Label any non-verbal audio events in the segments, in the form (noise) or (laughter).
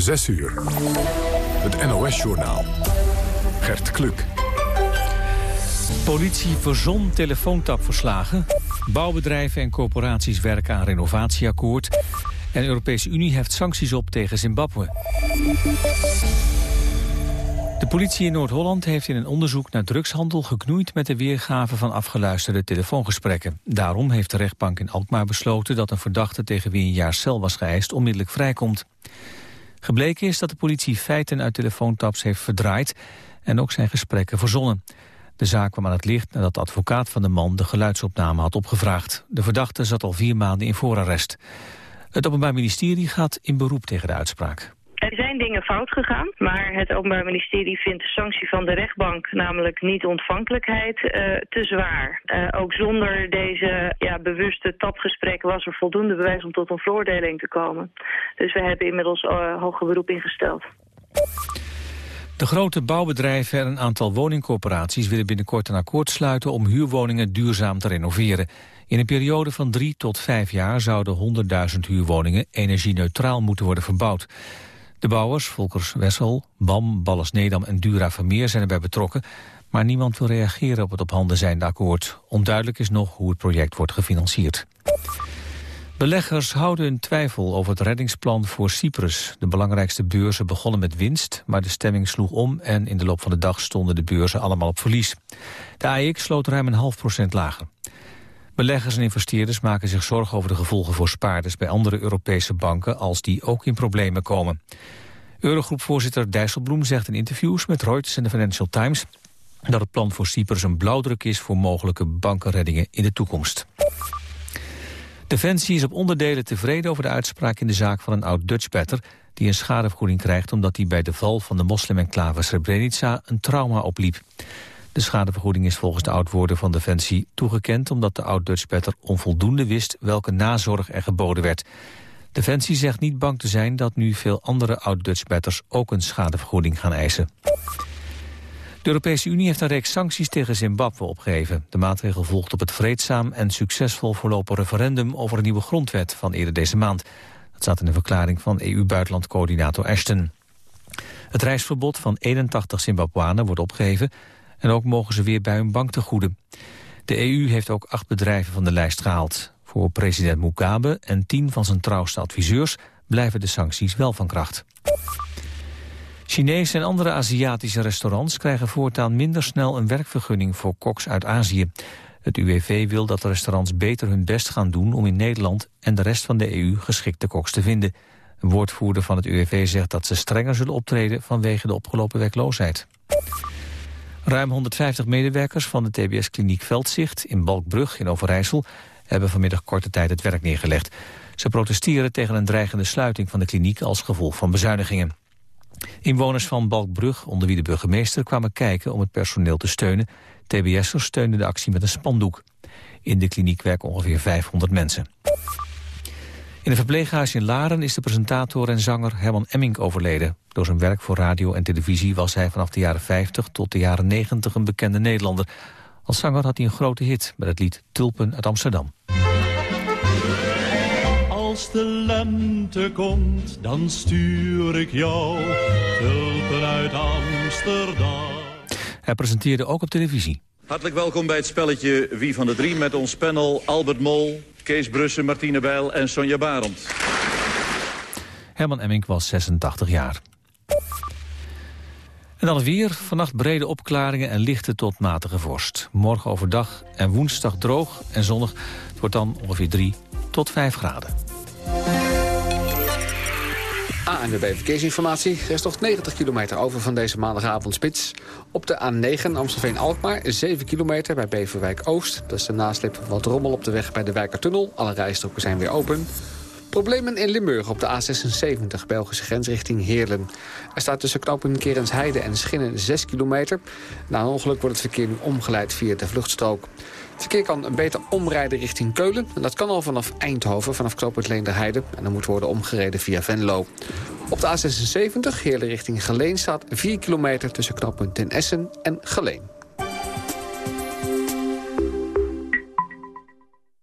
6 uur. Het NOS-journaal. Gert Kluk. Politie verzon telefoontapverslagen. Bouwbedrijven en corporaties werken aan renovatieakkoord. En de Europese Unie heft sancties op tegen Zimbabwe. De politie in Noord-Holland heeft in een onderzoek naar drugshandel geknoeid met de weergave van afgeluisterde telefoongesprekken. Daarom heeft de rechtbank in Alkmaar besloten dat een verdachte tegen wie een jaar cel was geëist onmiddellijk vrijkomt. Gebleken is dat de politie feiten uit telefoontaps heeft verdraaid en ook zijn gesprekken verzonnen. De zaak kwam aan het licht nadat de advocaat van de man de geluidsopname had opgevraagd. De verdachte zat al vier maanden in voorarrest. Het Openbaar Ministerie gaat in beroep tegen de uitspraak. Er zijn dingen fout gegaan, maar het Openbaar Ministerie vindt de sanctie van de rechtbank, namelijk niet ontvankelijkheid, uh, te zwaar. Uh, ook zonder deze ja, bewuste tapgesprekken was er voldoende bewijs om tot een veroordeling te komen. Dus we hebben inmiddels uh, hoger beroep ingesteld. De grote bouwbedrijven en een aantal woningcorporaties willen binnenkort een akkoord sluiten om huurwoningen duurzaam te renoveren. In een periode van drie tot vijf jaar zouden 100.000 huurwoningen energie-neutraal moeten worden verbouwd. De bouwers, Volkers Wessel, BAM, Ballas Nedam en Dura Vermeer zijn erbij betrokken, maar niemand wil reageren op het op handen zijnde akkoord. Onduidelijk is nog hoe het project wordt gefinancierd. Beleggers houden hun twijfel over het reddingsplan voor Cyprus. De belangrijkste beurzen begonnen met winst, maar de stemming sloeg om... en in de loop van de dag stonden de beurzen allemaal op verlies. De AX sloot ruim een half procent lager. Beleggers en investeerders maken zich zorgen over de gevolgen voor spaarders... bij andere Europese banken als die ook in problemen komen. Eurogroepvoorzitter Dijsselbloem zegt in interviews met Reuters en de Financial Times... dat het plan voor Cyprus een blauwdruk is voor mogelijke bankenreddingen in de toekomst. Defensie is op onderdelen tevreden over de uitspraak in de zaak van een oud-Dutchbatter... die een schadevergoeding krijgt omdat hij bij de val van de moslim-enclave Srebrenica een trauma opliep. De schadevergoeding is volgens de oud-woorden van Defensie toegekend... omdat de oud-Dutchbatter onvoldoende wist welke nazorg er geboden werd. Defensie zegt niet bang te zijn dat nu veel andere oud-Dutchbatters ook een schadevergoeding gaan eisen. De Europese Unie heeft een reeks sancties tegen Zimbabwe opgegeven. De maatregel volgt op het vreedzaam en succesvol verlopen referendum over een nieuwe grondwet van eerder deze maand. Dat staat in een verklaring van EU-buitenlandcoördinator Ashton. Het reisverbod van 81 Zimbabwanen wordt opgeheven en ook mogen ze weer bij hun bank te goeden. De EU heeft ook acht bedrijven van de lijst gehaald. Voor president Mugabe en tien van zijn trouwste adviseurs blijven de sancties wel van kracht. Chinese en andere Aziatische restaurants krijgen voortaan minder snel een werkvergunning voor koks uit Azië. Het UWV wil dat de restaurants beter hun best gaan doen om in Nederland en de rest van de EU geschikte koks te vinden. Een woordvoerder van het UWV zegt dat ze strenger zullen optreden vanwege de opgelopen werkloosheid. Ruim 150 medewerkers van de TBS-kliniek Veldzicht in Balkbrug in Overijssel hebben vanmiddag korte tijd het werk neergelegd. Ze protesteren tegen een dreigende sluiting van de kliniek als gevolg van bezuinigingen. Inwoners van Balkbrug, onder wie de burgemeester, kwamen kijken om het personeel te steunen. TBS'ers steunden de actie met een spandoek. In de kliniek werken ongeveer 500 mensen. In een verpleeghuis in Laren is de presentator en zanger Herman Emmink overleden. Door zijn werk voor radio en televisie was hij vanaf de jaren 50 tot de jaren 90 een bekende Nederlander. Als zanger had hij een grote hit met het lied Tulpen uit Amsterdam. Als de lente komt, dan stuur ik jou tulpen uit Amsterdam. Hij presenteerde ook op televisie. Hartelijk welkom bij het spelletje Wie van de Drie... met ons panel Albert Mol, Kees Brussen, Martine Bijl en Sonja Barend. Herman Emmink was 86 jaar. En dan weer. Vannacht brede opklaringen en lichte tot matige vorst. Morgen overdag en woensdag droog en zonnig. Het wordt dan ongeveer 3 tot 5 graden. ANWB Verkeersinformatie. Er is toch 90 kilometer over van deze maandagavond spits. Op de A9 Amstelveen-Alkmaar 7 kilometer bij Beverwijk Oost. Dat is de nasleep van wat rommel op de weg bij de Wijkertunnel. Alle rijstroken zijn weer open. Problemen in Limburg op de A76, Belgische grens richting Heerlen. Er staat tussen knooppunt Kerensheide en Schinnen 6 kilometer. Na een ongeluk wordt het verkeer nu omgeleid via de vluchtstrook. Het verkeer kan beter omrijden richting Keulen. En dat kan al vanaf Eindhoven, vanaf knooppunt Leenderheide. En dan moet worden omgereden via Venlo. Op de A76, Heerlen richting Geleen, staat 4 kilometer tussen knooppunt Ten Essen en Geleen.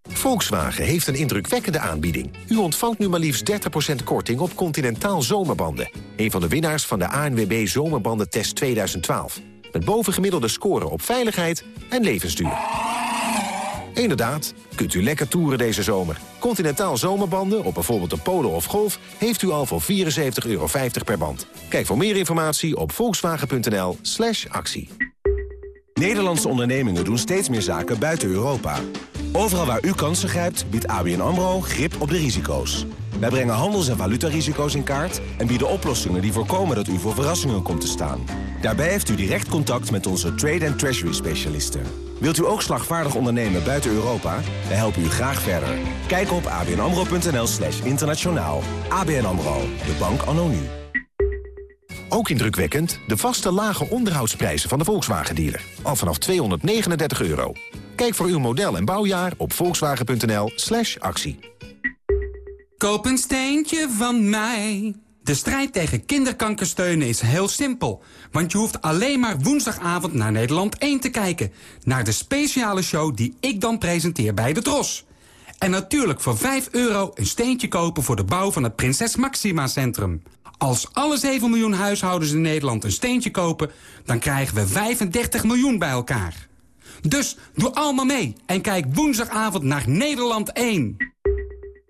Volkswagen heeft een indrukwekkende aanbieding. U ontvangt nu maar liefst 30% korting op Continentaal zomerbanden. Een van de winnaars van de ANWB Zomerbandentest 2012. Met bovengemiddelde scoren op veiligheid en levensduur. Inderdaad, kunt u lekker toeren deze zomer. Continentaal zomerbanden op bijvoorbeeld een Polo of Golf... heeft u al voor 74,50 euro per band. Kijk voor meer informatie op volkswagen.nl slash actie. Nederlandse ondernemingen doen steeds meer zaken buiten Europa. Overal waar u kansen grijpt, biedt ABN AMRO grip op de risico's. Wij brengen handels- en valutarisico's in kaart... en bieden oplossingen die voorkomen dat u voor verrassingen komt te staan. Daarbij heeft u direct contact met onze trade- en treasury-specialisten. Wilt u ook slagvaardig ondernemen buiten Europa? Wij helpen u graag verder. Kijk op abnamro.nl slash internationaal. ABN AMRO, de bank anno. Ook indrukwekkend de vaste lage onderhoudsprijzen van de Volkswagen-dealer. Al vanaf 239 euro. Kijk voor uw model en bouwjaar op volkswagen.nl slash actie. Koop een steentje van mij. De strijd tegen kinderkanker steunen is heel simpel. Want je hoeft alleen maar woensdagavond naar Nederland 1 te kijken. Naar de speciale show die ik dan presenteer bij de Tros. En natuurlijk voor 5 euro een steentje kopen voor de bouw van het Prinses Maxima Centrum. Als alle 7 miljoen huishoudens in Nederland een steentje kopen... dan krijgen we 35 miljoen bij elkaar. Dus doe allemaal mee en kijk woensdagavond naar Nederland 1.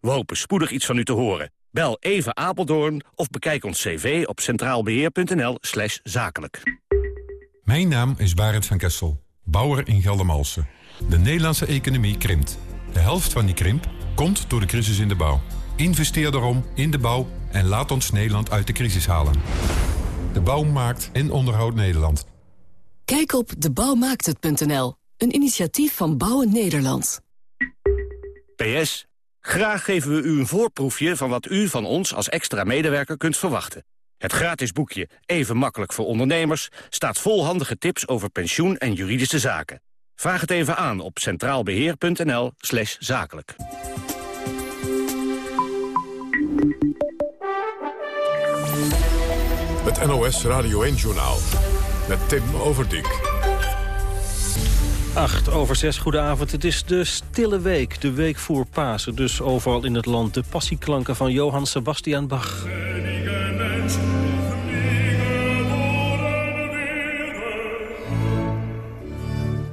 We hopen spoedig iets van u te horen. Bel even Apeldoorn of bekijk ons cv op centraalbeheer.nl slash zakelijk. Mijn naam is Barend van Kessel, bouwer in Geldermalsen. De Nederlandse economie krimpt. De helft van die krimp komt door de crisis in de bouw. Investeer daarom in de bouw en laat ons Nederland uit de crisis halen. De bouw maakt en onderhoudt Nederland. Kijk op debouwmaakthet.nl, een initiatief van Bouwen Nederland. PS, graag geven we u een voorproefje van wat u van ons als extra medewerker kunt verwachten. Het gratis boekje Even makkelijk voor ondernemers staat vol handige tips over pensioen en juridische zaken. Vraag het even aan op centraalbeheer.nl slash zakelijk. Het NOS Radio 1-journaal met Tim Overdijk. 8 over 6, goedenavond. Het is de stille week, de week voor Pasen. Dus overal in het land de passieklanken van Johann Sebastian Bach.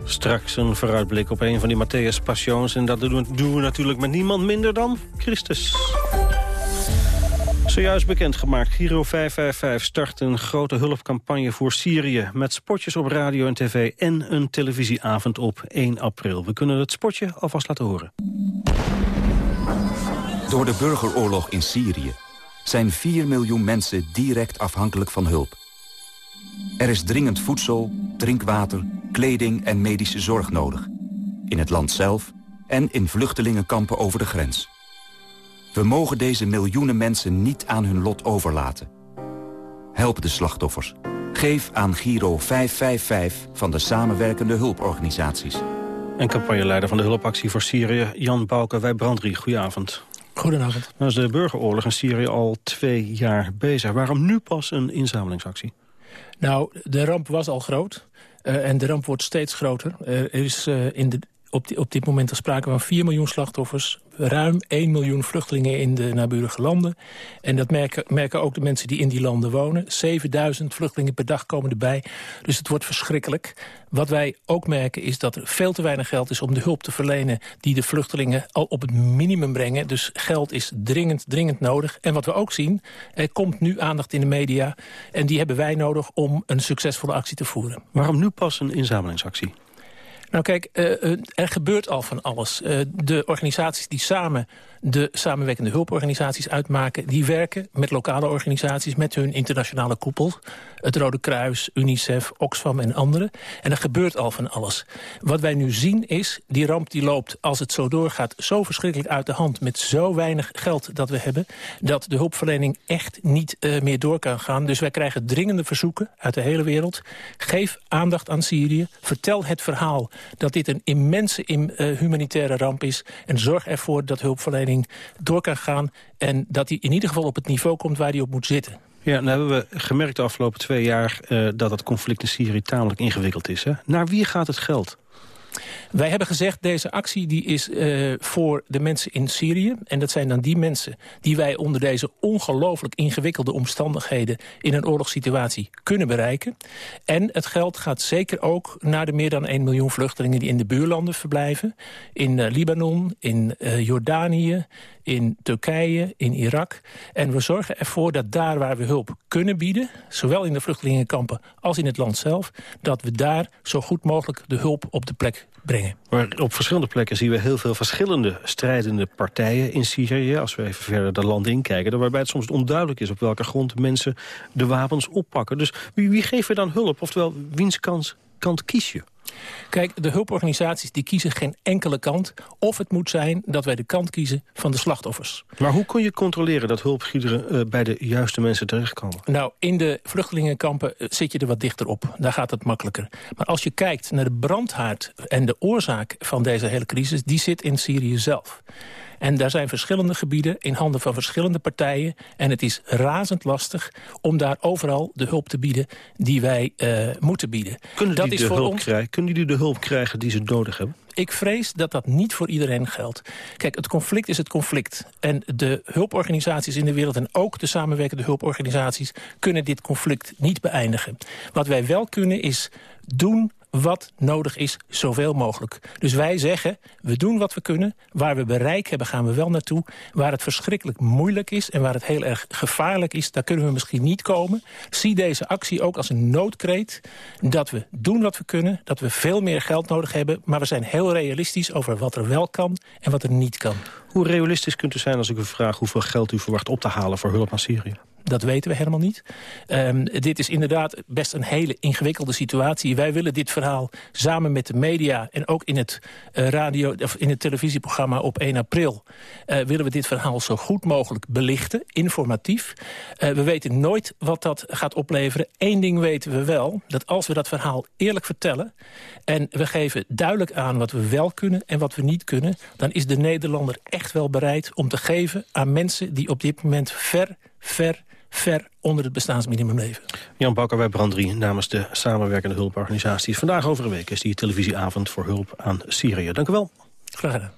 Straks een vooruitblik op een van die Matthäus Passions. En dat doen we natuurlijk met niemand minder dan Christus. Zojuist bekendgemaakt, Giro 555 start een grote hulpcampagne voor Syrië... met spotjes op radio en tv en een televisieavond op 1 april. We kunnen het spotje alvast laten horen. Door de burgeroorlog in Syrië zijn 4 miljoen mensen direct afhankelijk van hulp. Er is dringend voedsel, drinkwater, kleding en medische zorg nodig. In het land zelf en in vluchtelingenkampen over de grens. We mogen deze miljoenen mensen niet aan hun lot overlaten. Help de slachtoffers. Geef aan Giro 555 van de samenwerkende hulporganisaties. En campagneleider van de hulpactie voor Syrië, Jan Bouke, wij Brandrie. Goedenavond. Goedenavond. Nou is de burgeroorlog in Syrië al twee jaar bezig. Waarom nu pas een inzamelingsactie? Nou, de ramp was al groot. Uh, en de ramp wordt steeds groter. er is uh, in de op, op dit moment er sprake van 4 miljoen slachtoffers... ruim 1 miljoen vluchtelingen in de naburige landen. En dat merken, merken ook de mensen die in die landen wonen. 7000 vluchtelingen per dag komen erbij. Dus het wordt verschrikkelijk. Wat wij ook merken is dat er veel te weinig geld is om de hulp te verlenen... die de vluchtelingen al op het minimum brengen. Dus geld is dringend, dringend nodig. En wat we ook zien, er komt nu aandacht in de media... en die hebben wij nodig om een succesvolle actie te voeren. Waarom nu pas een inzamelingsactie? Nou kijk, uh, er gebeurt al van alles. Uh, de organisaties die samen de samenwerkende hulporganisaties uitmaken. Die werken met lokale organisaties, met hun internationale koepel. Het Rode Kruis, UNICEF, Oxfam en anderen. En er gebeurt al van alles. Wat wij nu zien is, die ramp die loopt, als het zo doorgaat... zo verschrikkelijk uit de hand met zo weinig geld dat we hebben... dat de hulpverlening echt niet uh, meer door kan gaan. Dus wij krijgen dringende verzoeken uit de hele wereld. Geef aandacht aan Syrië. Vertel het verhaal dat dit een immense im, uh, humanitaire ramp is. En zorg ervoor dat hulpverlening door kan gaan. En dat die in ieder geval op het niveau komt waar die op moet zitten. Ja, nou hebben we gemerkt de afgelopen twee jaar... Uh, dat het conflict in Syrië tamelijk ingewikkeld is. Hè? Naar wie gaat het geld? Wij hebben gezegd, deze actie die is uh, voor de mensen in Syrië. En dat zijn dan die mensen die wij onder deze ongelooflijk ingewikkelde omstandigheden... in een oorlogssituatie kunnen bereiken. En het geld gaat zeker ook naar de meer dan 1 miljoen vluchtelingen... die in de buurlanden verblijven. In uh, Libanon, in uh, Jordanië, in Turkije, in Irak. En we zorgen ervoor dat daar waar we hulp kunnen bieden... zowel in de vluchtelingenkampen als in het land zelf... dat we daar zo goed mogelijk de hulp op de plek brengen. Maar op verschillende plekken zien we heel veel verschillende strijdende partijen in Syrië. Als we even verder de landen inkijken. Waarbij het soms onduidelijk is op welke grond mensen de wapens oppakken. Dus wie, wie geeft er dan hulp? Oftewel, wiens kans, kant kies je? Kijk, de hulporganisaties die kiezen geen enkele kant. Of het moet zijn dat wij de kant kiezen van de slachtoffers. Maar hoe kun je controleren dat hulpgiederen uh, bij de juiste mensen terechtkomen? Nou, in de vluchtelingenkampen uh, zit je er wat dichter op. Daar gaat het makkelijker. Maar als je kijkt naar de brandhaard en de oorzaak van deze hele crisis... die zit in Syrië zelf. En daar zijn verschillende gebieden in handen van verschillende partijen. En het is razend lastig om daar overal de hulp te bieden die wij uh, moeten bieden. Kunnen die, dat is de voor hulp ons... krijgen? Kunnen die de hulp krijgen die ze nodig hebben? Ik vrees dat dat niet voor iedereen geldt. Kijk, het conflict is het conflict. En de hulporganisaties in de wereld en ook de samenwerkende hulporganisaties... kunnen dit conflict niet beëindigen. Wat wij wel kunnen is doen wat nodig is, zoveel mogelijk. Dus wij zeggen, we doen wat we kunnen. Waar we bereik hebben, gaan we wel naartoe. Waar het verschrikkelijk moeilijk is en waar het heel erg gevaarlijk is... daar kunnen we misschien niet komen. Zie deze actie ook als een noodkreet. Dat we doen wat we kunnen, dat we veel meer geld nodig hebben... maar we zijn heel realistisch over wat er wel kan en wat er niet kan. Hoe realistisch kunt u zijn als ik u vraag hoeveel geld u verwacht op te halen voor hulp aan Syrië? Dat weten we helemaal niet. Um, dit is inderdaad best een hele ingewikkelde situatie. Wij willen dit verhaal samen met de media en ook in het, uh, radio, of in het televisieprogramma op 1 april... Uh, willen we dit verhaal zo goed mogelijk belichten, informatief. Uh, we weten nooit wat dat gaat opleveren. Eén ding weten we wel, dat als we dat verhaal eerlijk vertellen... en we geven duidelijk aan wat we wel kunnen en wat we niet kunnen... dan is de Nederlander echt wel bereid om te geven aan mensen die op dit moment ver, ver ver onder het bestaansminimum leven. Jan Bakker bij Brand 3 namens de samenwerkende hulporganisaties. Vandaag over een week is die televisieavond voor hulp aan Syrië. Dank u wel. Graag gedaan.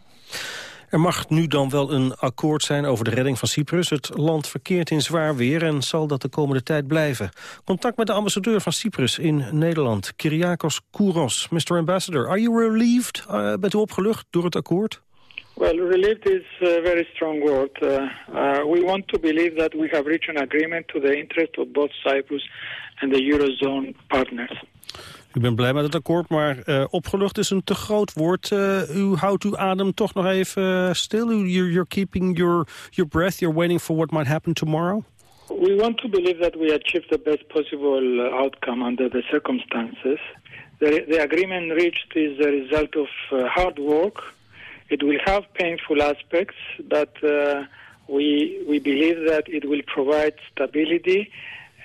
Er mag nu dan wel een akkoord zijn over de redding van Cyprus. Het land verkeert in zwaar weer en zal dat de komende tijd blijven. Contact met de ambassadeur van Cyprus in Nederland, Kyriakos Kouros. Mr. Ambassador, are you relieved? Uh, bent u opgelucht door het akkoord? Well, relieved is a very strong word. Uh, uh, we want to believe that we have reached an agreement to the interest of both Cyprus and the Eurozone partners. U bent blij met het akkoord, maar uh, opgelucht is een te groot woord. Uh, u houdt uw adem toch nog even uh, stil. You're, you're keeping your, your breath. You're waiting for what might happen tomorrow. We want to believe that we achieved the best possible uh, outcome under the circumstances. The, the agreement reached is a result of uh, hard work It will have painful aspects, but uh, we, we believe that it will provide stability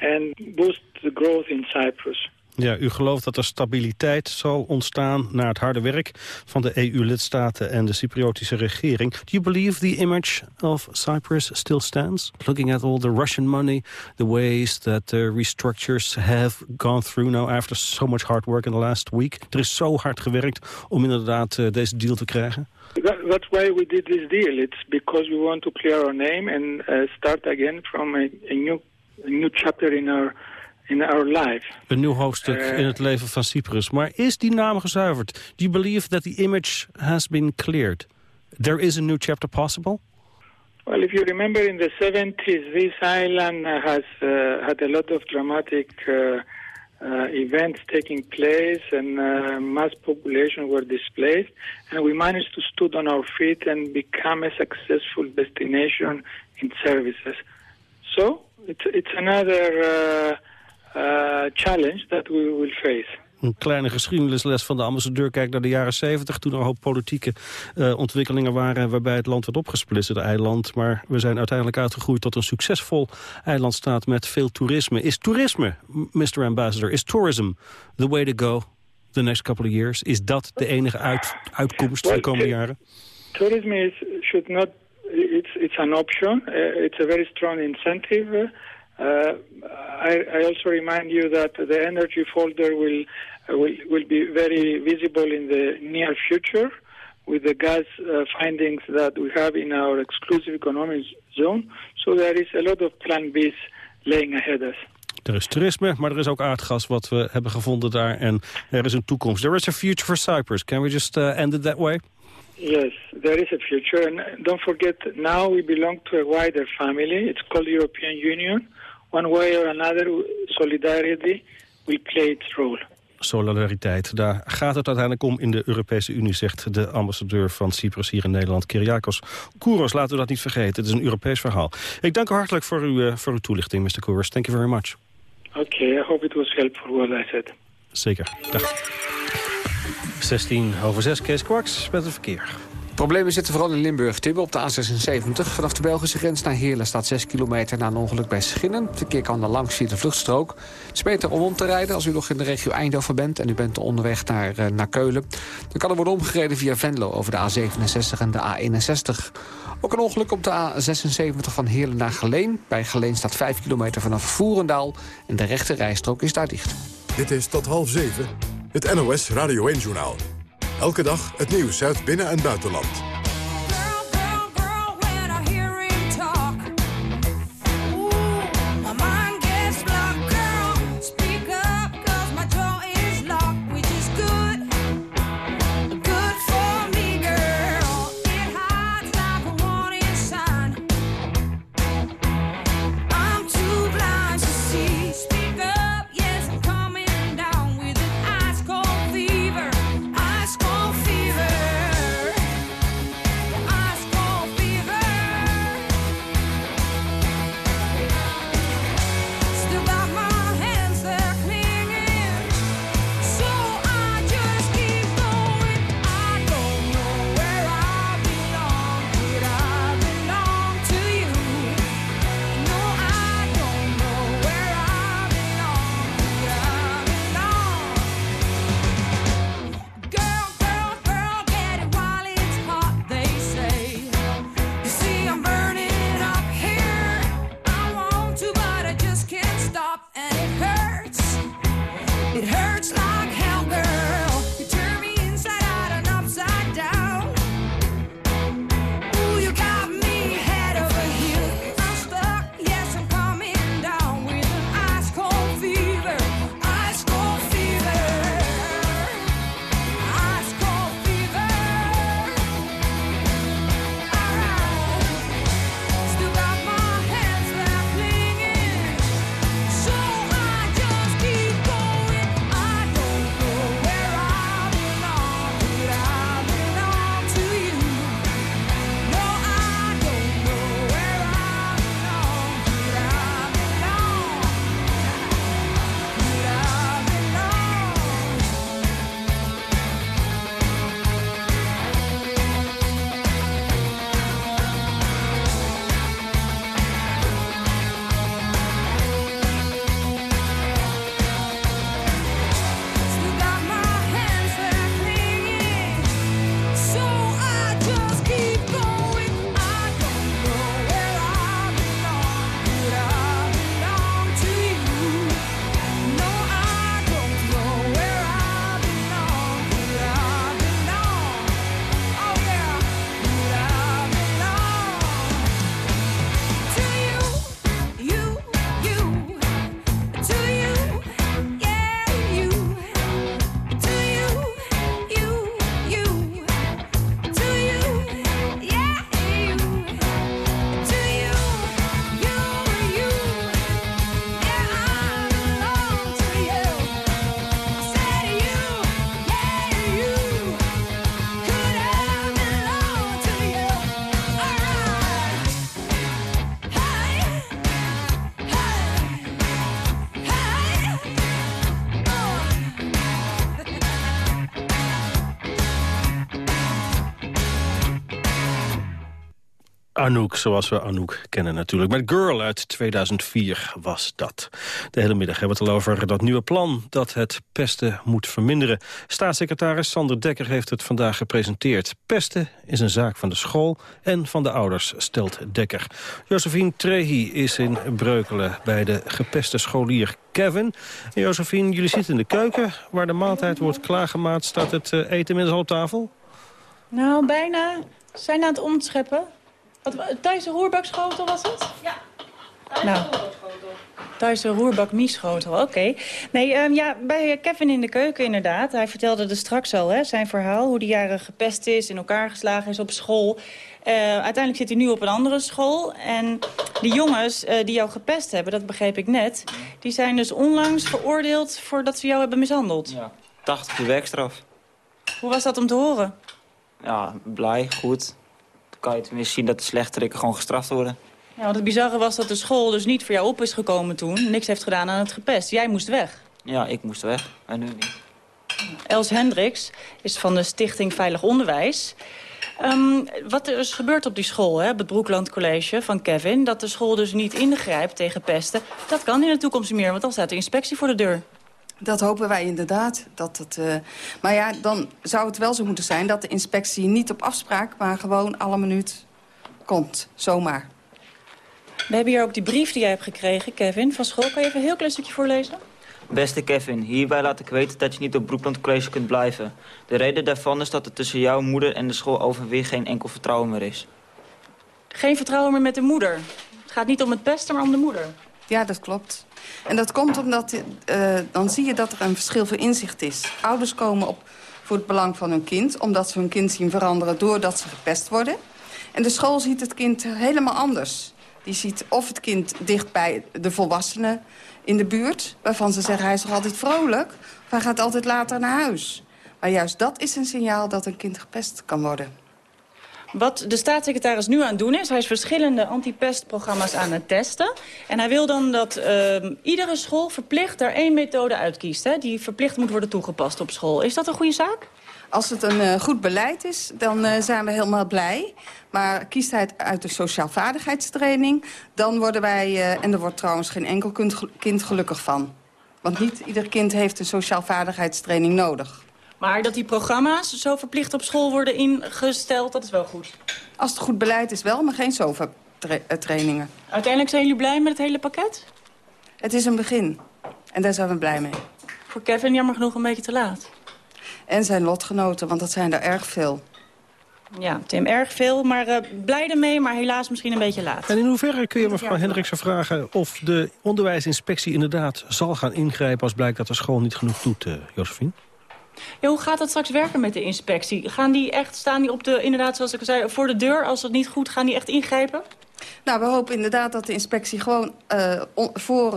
and boost the growth in Cyprus. Ja, u gelooft dat er stabiliteit zal ontstaan na het harde werk van de EU-lidstaten en de Cypriotische regering. Do you believe the image of Cyprus still stands? Looking at all the Russian money, the ways that the restructures have gone through now after so much hard work in the last week. Er is zo hard gewerkt om inderdaad uh, deze deal te krijgen. That, that's why we did this deal. It's because we want to clear our name and uh, start again from a, a, new, a new chapter in our, in our life. Een nieuw hoofdstuk uh, in het leven van Cyprus. Maar is die naam gezuiverd? Do you believe that the image has been cleared? There is a new chapter possible? Well, if you remember in the 70s, this island has uh, had a lot of dramatic uh, uh, events taking place and uh, mass population were displaced. And we managed to stood on our feet and become a successful destination in services. So it's, it's another uh, uh, challenge that we will face. Een kleine geschiedenisles van de ambassadeur kijkt naar de jaren 70... toen er een hoop politieke uh, ontwikkelingen waren... waarbij het land werd opgesplitst, het eiland. Maar we zijn uiteindelijk uitgegroeid tot een succesvol eilandstaat... met veel toerisme. Is toerisme, Mr. Ambassador, is tourism the way to go the next couple of years? Is dat de enige uit, uitkomst well, de komende jaren? Tourism is, should not... It's, it's an option. Uh, it's a very strong incentive... Uh, I, I, also remind you that the energy folder will will, will be very visible in the near future with the gas uh, findings that we have in our exclusive economic zone. So there is a lot of plan B's laying ahead us. Er is toerisme, maar er is ook aardgas wat we hebben gevonden daar. En er is een toekomst. There is a future for Cyprus. Can we just uh, end it that way? Yes, there is a future. And don't forget, now we belong to a wider family. It's called European Union. One way or another, solidarity will play its role solidariteit. Daar gaat het uiteindelijk om in de Europese Unie, zegt de ambassadeur van Cyprus hier in Nederland, Kyriakos Kouros. Laten we dat niet vergeten. Het is een Europees verhaal. Ik dank u hartelijk voor uw, uh, voor uw toelichting, Mr. Kouros. Thank you very much. Oké, okay, I hope it was helpful what I said. Zeker. Dag. 16 over 6, Kees Kwaks met het verkeer. Problemen zitten vooral in Limburg. Tibbe op de A76 vanaf de Belgische grens naar Heerlen staat 6 kilometer na een ongeluk bij Schinnen. Het verkeer kan er langs via de vluchtstrook. Het is beter om om te rijden als u nog in de regio Eindhoven bent en u bent onderweg naar, uh, naar Keulen. Dan kan er worden omgereden via Venlo over de A67 en de A61. Ook een ongeluk op de A76 van Heerlen naar Geleen. Bij Geleen staat 5 kilometer vanaf Voerendaal en de rechte rijstrook is daar dicht. Dit is tot half 7, het NOS Radio 1-journaal. Elke dag het nieuws uit binnen- en buitenland. Anouk, zoals we Anouk kennen natuurlijk. Met Girl uit 2004 was dat. De hele middag hebben we het al over dat nieuwe plan... dat het pesten moet verminderen. Staatssecretaris Sander Dekker heeft het vandaag gepresenteerd. Pesten is een zaak van de school en van de ouders, stelt Dekker. Josephine Trehi is in Breukelen bij de gepeste scholier Kevin. Josephine, jullie zitten in de keuken. Waar de maaltijd wordt klaargemaakt, staat het eh, eten inmiddels al op tafel? Nou, bijna. Zijn aan het omscheppen. Wat, Thijs roerbakschotel was het? Ja. Nou, Thuis een roerbak mieschotel, oké. Nee, um, ja, bij Kevin in de keuken inderdaad. Hij vertelde er straks al, hè, zijn verhaal. Hoe die jaren gepest is, in elkaar geslagen is op school. Uh, uiteindelijk zit hij nu op een andere school. En die jongens uh, die jou gepest hebben, dat begreep ik net... die zijn dus onlangs veroordeeld voordat ze jou hebben mishandeld. Ja, 80 uur werkstraf. Hoe was dat om te horen? Ja, blij, goed. Kan je tenminste zien dat de slechterikken gewoon gestraft worden. Ja, want het bizarre was dat de school dus niet voor jou op is gekomen toen. Niks heeft gedaan aan het gepest. Jij moest weg. Ja, ik moest weg. En nu niet. Els Hendricks is van de Stichting Veilig Onderwijs. Um, wat er is gebeurd op die school, hè, het Broekland College van Kevin... dat de school dus niet ingrijpt tegen pesten... dat kan in de toekomst meer, want dan staat de inspectie voor de deur. Dat hopen wij inderdaad. Dat het, uh... Maar ja, dan zou het wel zo moeten zijn dat de inspectie niet op afspraak... maar gewoon alle minuut komt, zomaar. We hebben hier ook die brief die jij hebt gekregen, Kevin, van school. Kan je even een heel klein stukje voorlezen? Beste Kevin, hierbij laat ik weten dat je niet op Broekland College kunt blijven. De reden daarvan is dat er tussen jouw moeder en de school overweeg geen enkel vertrouwen meer is. Geen vertrouwen meer met de moeder? Het gaat niet om het pesten, maar om de moeder. Ja, dat klopt. En dat komt omdat, uh, dan zie je dat er een verschil van inzicht is. Ouders komen op voor het belang van hun kind... omdat ze hun kind zien veranderen doordat ze gepest worden. En de school ziet het kind helemaal anders. Die ziet of het kind dicht bij de volwassenen in de buurt... waarvan ze zeggen hij is toch altijd vrolijk... of hij gaat altijd later naar huis. Maar juist dat is een signaal dat een kind gepest kan worden. Wat de staatssecretaris nu aan het doen is... hij is verschillende antipestprogramma's aan het testen. En hij wil dan dat uh, iedere school verplicht daar één methode uitkiest... Hè, die verplicht moet worden toegepast op school. Is dat een goede zaak? Als het een uh, goed beleid is, dan uh, zijn we helemaal blij. Maar kiest hij het uit de sociaal vaardigheidstraining... dan worden wij, uh, en er wordt trouwens geen enkel kind gelukkig van. Want niet ieder kind heeft een sociaal vaardigheidstraining nodig. Maar dat die programma's zo verplicht op school worden ingesteld, dat is wel goed. Als het goed beleid is wel, maar geen SOFA-trainingen. Uiteindelijk zijn jullie blij met het hele pakket? Het is een begin. En daar zijn we blij mee. Voor Kevin jammer genoeg een beetje te laat. En zijn lotgenoten, want dat zijn er erg veel. Ja, Tim, erg veel, maar uh, blij ermee, maar helaas misschien een beetje laat. En in hoeverre kun je mevrouw Hendriksen vragen... of de onderwijsinspectie inderdaad zal gaan ingrijpen... als blijkt dat de school niet genoeg doet, uh, Josephine? Ja, hoe gaat dat straks werken met de inspectie? Gaan die echt, staan die op de, inderdaad zoals ik zei, voor de deur? Als het niet goed, gaan die echt ingrijpen? Nou, we hopen inderdaad dat de inspectie gewoon uh, voor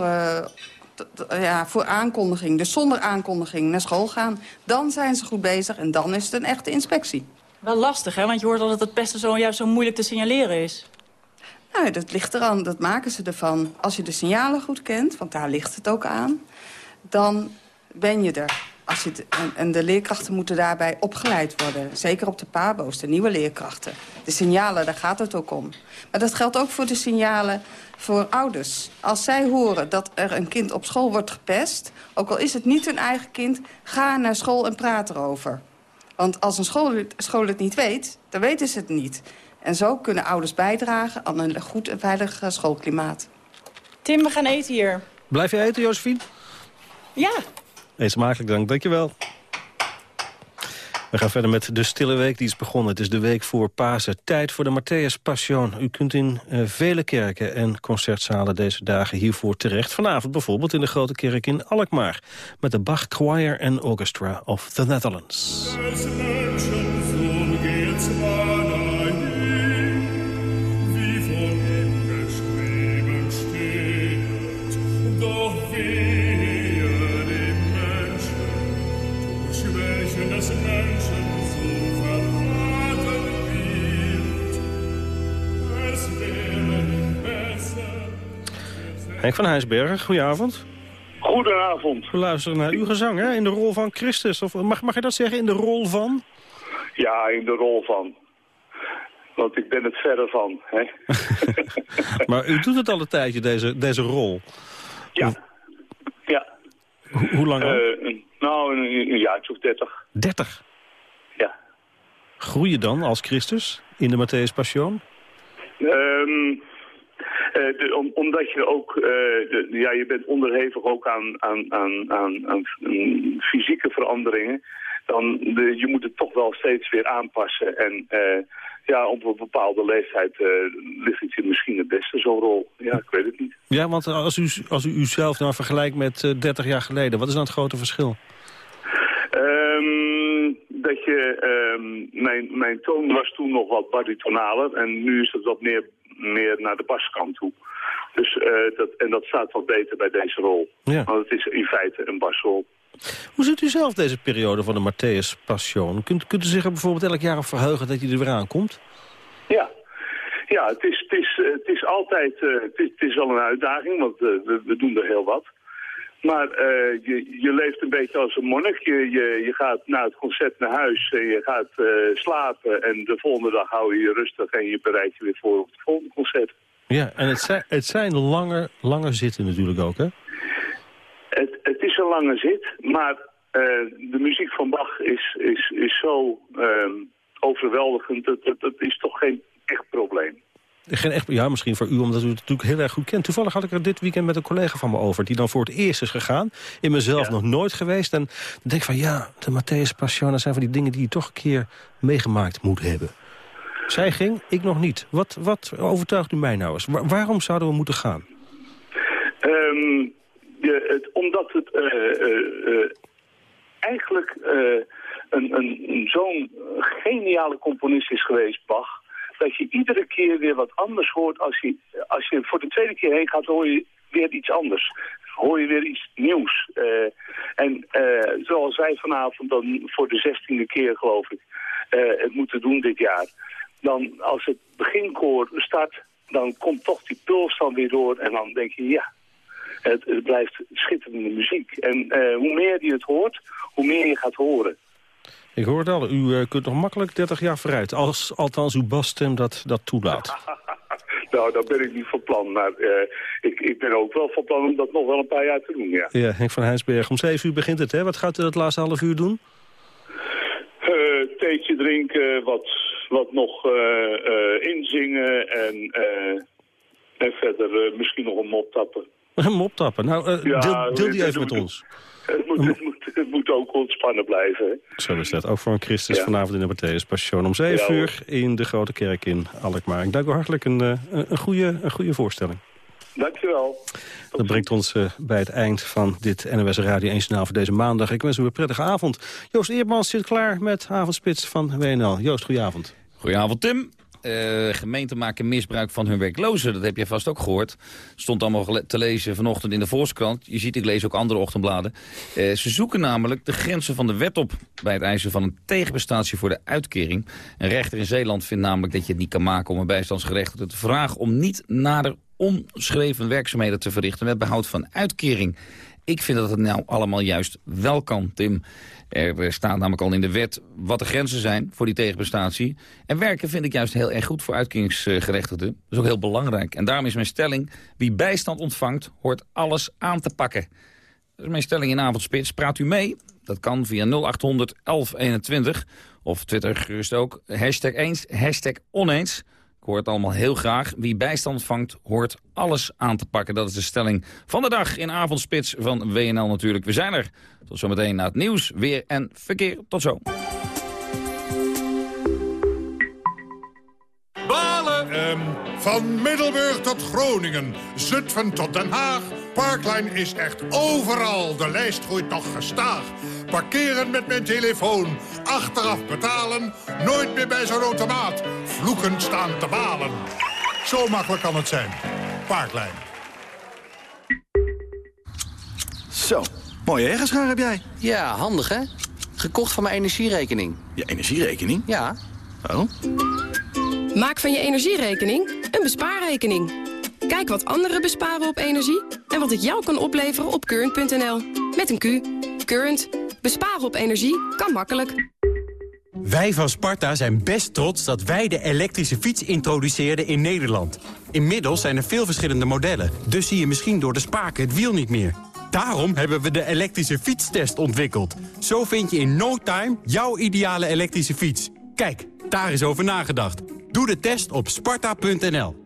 ja, voor aankondiging, dus zonder aankondiging naar school gaan. Dan zijn ze goed bezig en dan is het een echte inspectie. Wel lastig, hè? Want je hoort al dat het pesten zo, juist zo moeilijk te signaleren is. Nou, dat ligt eraan. Dat maken ze ervan. Als je de signalen goed kent, want daar ligt het ook aan... dan ben je er. Als je en, en, de leerkrachten moeten daarbij opgeleid worden. Zeker op de PABO's, de nieuwe leerkrachten. De signalen, daar gaat het ook om. Maar dat geldt ook voor de signalen voor ouders. Als zij horen dat er een kind op school wordt gepest... ook al is het niet hun eigen kind, ga naar school en praat erover. Want als een school, school het niet weet, dan weten ze het niet. En zo kunnen ouders bijdragen aan een goed en veilig eh, schoolklimaat. Tim, we gaan eten hier. Blijf je eten, Josephine? Ja. Eet smakelijk dank, dankjewel. We gaan verder met de Stille Week, die is begonnen. Het is de week voor Pasen. Tijd voor de Matthäus Passion. U kunt in uh, vele kerken en concertzalen deze dagen hiervoor terecht. Vanavond bijvoorbeeld in de Grote Kerk in Alkmaar. Met de Bach Choir and Orchestra of the Netherlands. Henk van Heijsbergen, goedenavond. Goedenavond. We luisteren naar uw gezang hè? in de rol van Christus. Of mag, mag je dat zeggen, in de rol van? Ja, in de rol van. Want ik ben het verder van. Hè? (laughs) (laughs) maar u doet het al een tijdje, deze, deze rol. Ja. ja. Ho hoe lang? Uh, nou, een, een jaartje of dertig. Dertig? Ja. Groei je dan als Christus in de Matthäus Passion? Um, uh, de, om, omdat je ook, uh, de, ja, je bent onderhevig ook aan, aan, aan, aan, aan fysieke veranderingen. Dan de, je moet het toch wel steeds weer aanpassen. En uh, ja, op een bepaalde leeftijd ligt het je misschien het beste, zo'n rol. Ja, ik weet het niet. Ja, want als u, als u uzelf nou vergelijkt met 30 jaar geleden, wat is dan het grote verschil? Um, dat je, um, mijn, mijn toon was toen nog wat baritonaler en nu is het wat meer meer naar de baskant toe. Dus, uh, dat, en dat staat wat beter bij deze rol. Ja. Want het is in feite een basrol. Hoe ziet u zelf deze periode van de Matthäus Passion? Kunt, kunt u zich er bijvoorbeeld elk jaar op verheugen dat hij er weer aankomt? Ja, ja het, is, het, is, het is altijd uh, het, is, het is wel een uitdaging, want we, we doen er heel wat. Maar uh, je, je leeft een beetje als een monnik. Je, je, je gaat na het concert naar huis en je gaat uh, slapen. En de volgende dag hou je je rustig en je bereidt je weer voor op het volgende concert. Ja, en het zijn, het zijn langer, langer zitten natuurlijk ook, hè? Het, het is een lange zit, maar uh, de muziek van Bach is, is, is zo overweldigend. Dat, dat, dat is toch geen echt probleem. Geen echt, ja, misschien voor u, omdat u het natuurlijk heel erg goed kent. Toevallig had ik er dit weekend met een collega van me over... die dan voor het eerst is gegaan. In mezelf ja. nog nooit geweest. En dan denk ik van, ja, de Matthäus Passion... dat zijn van die dingen die je toch een keer meegemaakt moet hebben. Zij ging, ik nog niet. Wat, wat overtuigt u mij nou eens? Waar, waarom zouden we moeten gaan? Um, je, het, omdat het uh, uh, uh, eigenlijk een, een, zo'n geniale componist is geweest, Bach dat je iedere keer weer wat anders hoort. Als je, als je voor de tweede keer heen gaat, hoor je weer iets anders. Hoor je weer iets nieuws. Uh, en uh, zoals wij vanavond dan voor de zestiende keer, geloof ik, uh, het moeten doen dit jaar. Dan als het beginkoor start, dan komt toch die puls dan weer door. En dan denk je, ja, het, het blijft schitterende muziek. En hoe meer je het hoort, hoe meer je gaat horen. Ik hoor het al, u uh, kunt nog makkelijk 30 jaar vooruit. Als althans uw basstem dat, dat toelaat. (laughs) nou, dat ben ik niet van plan. Maar uh, ik, ik ben ook wel van plan om dat nog wel een paar jaar te doen, ja. Ja, Henk van Heinsberg, om 7 uur begint het, hè? Wat gaat u het laatste half uur doen? Uh, theetje drinken, wat, wat nog inzingen en, en verder misschien nog een mop tappen. (laughs) Een mop tappen? Nou, ja, deel, deel die even met ons. Het moet, het, moet, het moet ook ontspannen blijven. Hè? Zo is dat. Ook voor een Christus ja. vanavond in de Matthäus Passion om 7 ja, uur in de Grote Kerk in Alkmaar. Ik dank u hartelijk een, een, goede, een goede voorstelling. Dankjewel. Dat brengt ons uh, bij het eind van dit NOS Radio 1 Journaal voor deze maandag. Ik wens u een prettige avond. Joost Eermans zit klaar met Avondspits van WNL. Joost, goedenavond. Goedenavond, Tim. Uh, gemeenten maken misbruik van hun werklozen. Dat heb je vast ook gehoord. Stond allemaal te lezen vanochtend in de Volkskrant. Je ziet, ik lees ook andere ochtendbladen. Uh, ze zoeken namelijk de grenzen van de wet op... bij het eisen van een tegenprestatie voor de uitkering. Een rechter in Zeeland vindt namelijk dat je het niet kan maken... om een bijstandsgerechtigde te vragen om niet nader omschreven werkzaamheden te verrichten... met behoud van uitkering. Ik vind dat het nou allemaal juist wel kan, Tim. Er staat namelijk al in de wet wat de grenzen zijn voor die tegenprestatie. En werken vind ik juist heel erg goed voor uitkeringsgerechtigden. Dat is ook heel belangrijk. En daarom is mijn stelling, wie bijstand ontvangt, hoort alles aan te pakken. Dat is mijn stelling in avondspits. Praat u mee? Dat kan via 0800 1121 of Twitter gerust ook. Hashtag eens, hashtag oneens. Ik hoor het allemaal heel graag. Wie bijstand ontvangt, hoort alles aan te pakken. Dat is de stelling van de dag in avondspits van WNL natuurlijk. We zijn er. Tot zometeen na het nieuws, weer en verkeer. Tot zo. Balen! Um, van Middelburg tot Groningen, Zutphen tot Den Haag. Parkline is echt overal. De lijst groeit nog gestaag. Parkeren met mijn telefoon. Achteraf betalen. Nooit meer bij zo'n automaat. Vloeken staan te balen. Zo makkelijk kan het zijn. Parklijn. Zo, mooie ergenschaar heb jij. Ja, handig hè? Gekocht van mijn energierekening. Je energierekening? Ja. Oh. Maak van je energierekening een bespaarrekening. Kijk wat anderen besparen op energie en wat het jou kan opleveren op current.nl. Met een Q. Current. Besparen op energie kan makkelijk. Wij van Sparta zijn best trots dat wij de elektrische fiets introduceerden in Nederland. Inmiddels zijn er veel verschillende modellen, dus zie je misschien door de spaken het wiel niet meer. Daarom hebben we de elektrische fietstest ontwikkeld. Zo vind je in no time jouw ideale elektrische fiets. Kijk, daar is over nagedacht. Doe de test op sparta.nl.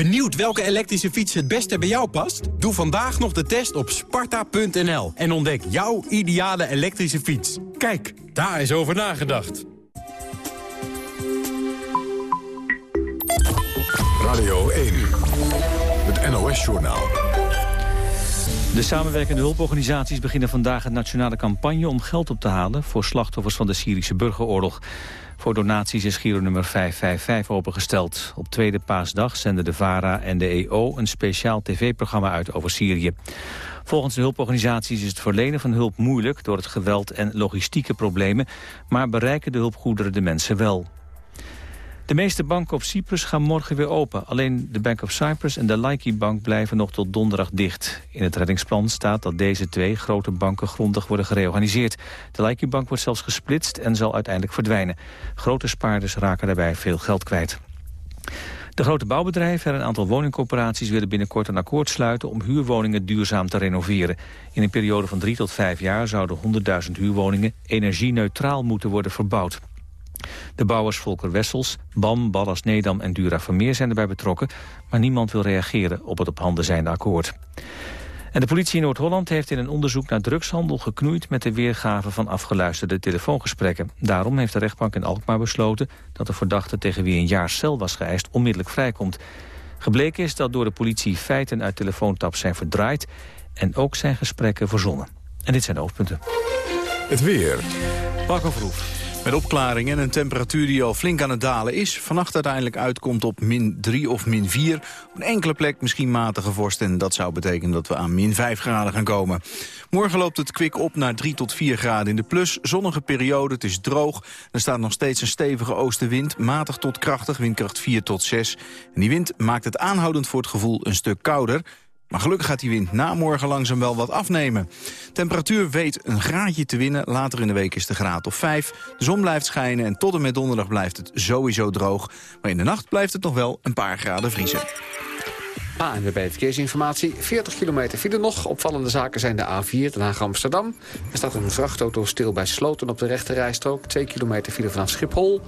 Benieuwd welke elektrische fiets het beste bij jou past? Doe vandaag nog de test op sparta.nl en ontdek jouw ideale elektrische fiets. Kijk, daar is over nagedacht. Radio 1, het NOS-journaal. De samenwerkende hulporganisaties beginnen vandaag een nationale campagne om geld op te halen voor slachtoffers van de Syrische burgeroorlog. Voor donaties is Giro nummer 555 opengesteld. Op tweede paasdag zenden de VARA en de EO een speciaal tv-programma uit over Syrië. Volgens de hulporganisaties is het verlenen van hulp moeilijk door het geweld en logistieke problemen, maar bereiken de hulpgoederen de mensen wel. De meeste banken op Cyprus gaan morgen weer open. Alleen de Bank of Cyprus en de Laiki Bank blijven nog tot donderdag dicht. In het reddingsplan staat dat deze twee grote banken grondig worden gereorganiseerd. De Laiki Bank wordt zelfs gesplitst en zal uiteindelijk verdwijnen. Grote spaarders raken daarbij veel geld kwijt. De grote bouwbedrijven en een aantal woningcorporaties willen binnenkort een akkoord sluiten om huurwoningen duurzaam te renoveren. In een periode van drie tot vijf jaar zouden 100.000 huurwoningen energie-neutraal moeten worden verbouwd. De bouwers Volker Wessels, BAM, Ballas Nedam en Dura Vermeer zijn erbij betrokken... maar niemand wil reageren op het op handen zijnde akkoord. En de politie in Noord-Holland heeft in een onderzoek naar drugshandel geknoeid... met de weergave van afgeluisterde telefoongesprekken. Daarom heeft de rechtbank in Alkmaar besloten... dat de verdachte tegen wie een jaar cel was geëist onmiddellijk vrijkomt. Gebleken is dat door de politie feiten uit telefoontaps zijn verdraaid... en ook zijn gesprekken verzonnen. En dit zijn de hoofdpunten. Het weer. Paco Verhoef. Met opklaringen en een temperatuur die al flink aan het dalen is... vannacht uiteindelijk uitkomt op min 3 of min 4. Op een enkele plek misschien matige vorst... en dat zou betekenen dat we aan min 5 graden gaan komen. Morgen loopt het kwik op naar 3 tot 4 graden in de plus. Zonnige periode, het is droog. Er staat nog steeds een stevige oostenwind. Matig tot krachtig, windkracht 4 tot 6. En die wind maakt het aanhoudend voor het gevoel een stuk kouder... Maar gelukkig gaat die wind na morgen langzaam wel wat afnemen. Temperatuur weet een graadje te winnen. Later in de week is de graad of 5. De zon blijft schijnen en tot en met donderdag blijft het sowieso droog. Maar in de nacht blijft het nog wel een paar graden vriezen. ANWB Verkeersinformatie. 40 kilometer file nog. Opvallende zaken zijn de A4, Den Haag-Amsterdam. Er staat een vrachtauto stil bij Sloten op de rechterrijstrook. 2 kilometer file vanaf Schiphol.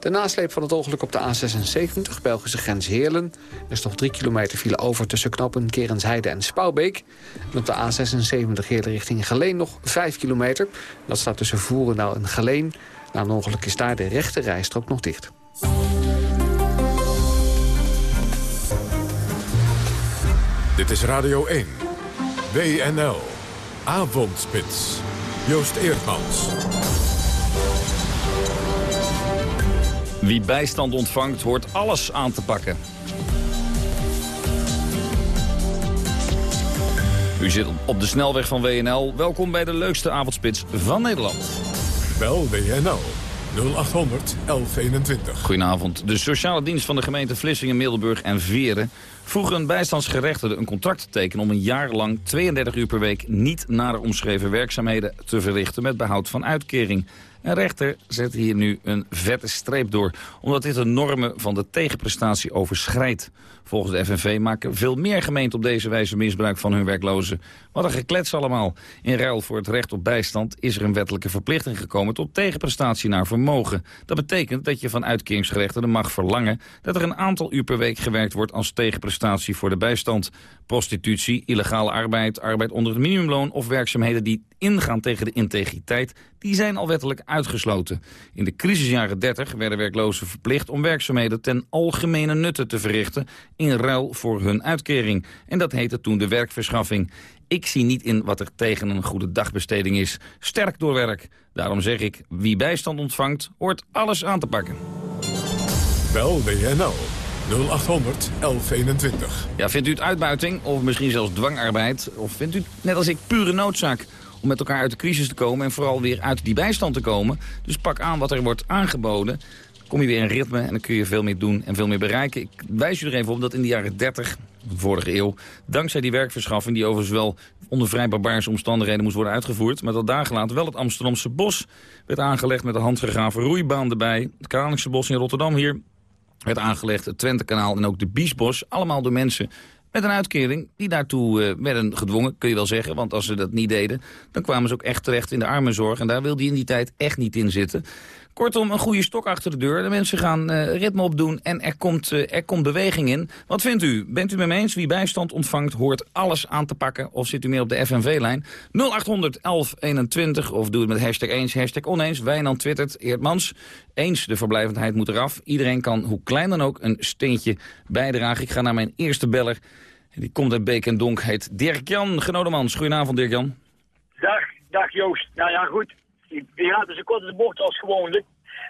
De nasleep van het ongeluk op de A76, Belgische grens Heerlen. Er is nog 3 kilometer file over tussen knoppen Kerensheide en Spouwbeek. En op de A76 Heerlen richting Geleen nog 5 kilometer. Dat staat tussen Voerendaal en Geleen. Na een ongeluk is daar de rechterrijstrook nog dicht. Dit is Radio 1. WNL. Avondspits. Joost Eerdmans. Wie bijstand ontvangt, hoort alles aan te pakken. U zit op de snelweg van WNL. Welkom bij de leukste avondspits van Nederland. Bel WNL 0800 1121. Goedenavond. De sociale dienst van de gemeente Vlissingen, Middelburg en Veren... vroeg een bijstandsgerechtigde een contract te tekenen... om een jaar lang 32 uur per week niet naar omschreven werkzaamheden te verrichten... met behoud van uitkering. Een rechter zet hier nu een vette streep door... omdat dit de normen van de tegenprestatie overschrijdt. Volgens de FNV maken veel meer gemeenten op deze wijze misbruik van hun werklozen. Wat een geklets allemaal. In ruil voor het recht op bijstand is er een wettelijke verplichting gekomen... tot tegenprestatie naar vermogen. Dat betekent dat je van uitkeringsgerechtigden mag verlangen... dat er een aantal uur per week gewerkt wordt als tegenprestatie voor de bijstand. Prostitutie, illegale arbeid, arbeid onder het minimumloon... of werkzaamheden die ingaan tegen de integriteit... die zijn al wettelijk uitgesloten. In de crisisjaren 30 werden werklozen verplicht om werkzaamheden ten algemene nutte te verrichten in ruil voor hun uitkering. En dat heette toen de werkverschaffing. Ik zie niet in wat er tegen een goede dagbesteding is. Sterk door werk. Daarom zeg ik, wie bijstand ontvangt, hoort alles aan te pakken. Bel WNL 0800 1121. Ja, vindt u het uitbuiting of misschien zelfs dwangarbeid? Of vindt u het, net als ik, pure noodzaak om met elkaar uit de crisis te komen... en vooral weer uit die bijstand te komen? Dus pak aan wat er wordt aangeboden. Kom je weer in ritme en dan kun je veel meer doen en veel meer bereiken. Ik wijs u er even op dat in de jaren 30, de vorige eeuw... dankzij die werkverschaffing, die overigens wel onder vrij barbaarse omstandigheden moest worden uitgevoerd... maar dat dagen later wel het Amsterdamse bos werd aangelegd met een handgegraven roeibaan erbij. Het Kralingse bos in Rotterdam hier werd aangelegd, het Twentekanaal en ook de Biesbos. Allemaal door mensen met een uitkering die daartoe uh, werden gedwongen, kun je wel zeggen. Want als ze dat niet deden, dan kwamen ze ook echt terecht in de armenzorg. En daar wilde hij in die tijd echt niet in zitten. Kortom, een goede stok achter de deur. De mensen gaan uh, ritme opdoen en er komt, uh, er komt beweging in. Wat vindt u? Bent u met me eens? Wie bijstand ontvangt, hoort alles aan te pakken. Of zit u meer op de FNV-lijn? 0800 1121 of doe het met hashtag eens, hashtag oneens. Wijnand twittert, Eertmans. Eens, de verblijvendheid moet eraf. Iedereen kan, hoe klein dan ook, een steentje bijdragen. Ik ga naar mijn eerste beller. Die komt uit Beek en Donk, heet Dirk-Jan Genodemans. Goedenavond, Dirk-Jan. Dag, dag Joost. Nou ja, goed. Gaat dus een korte bocht als gewoonlijk.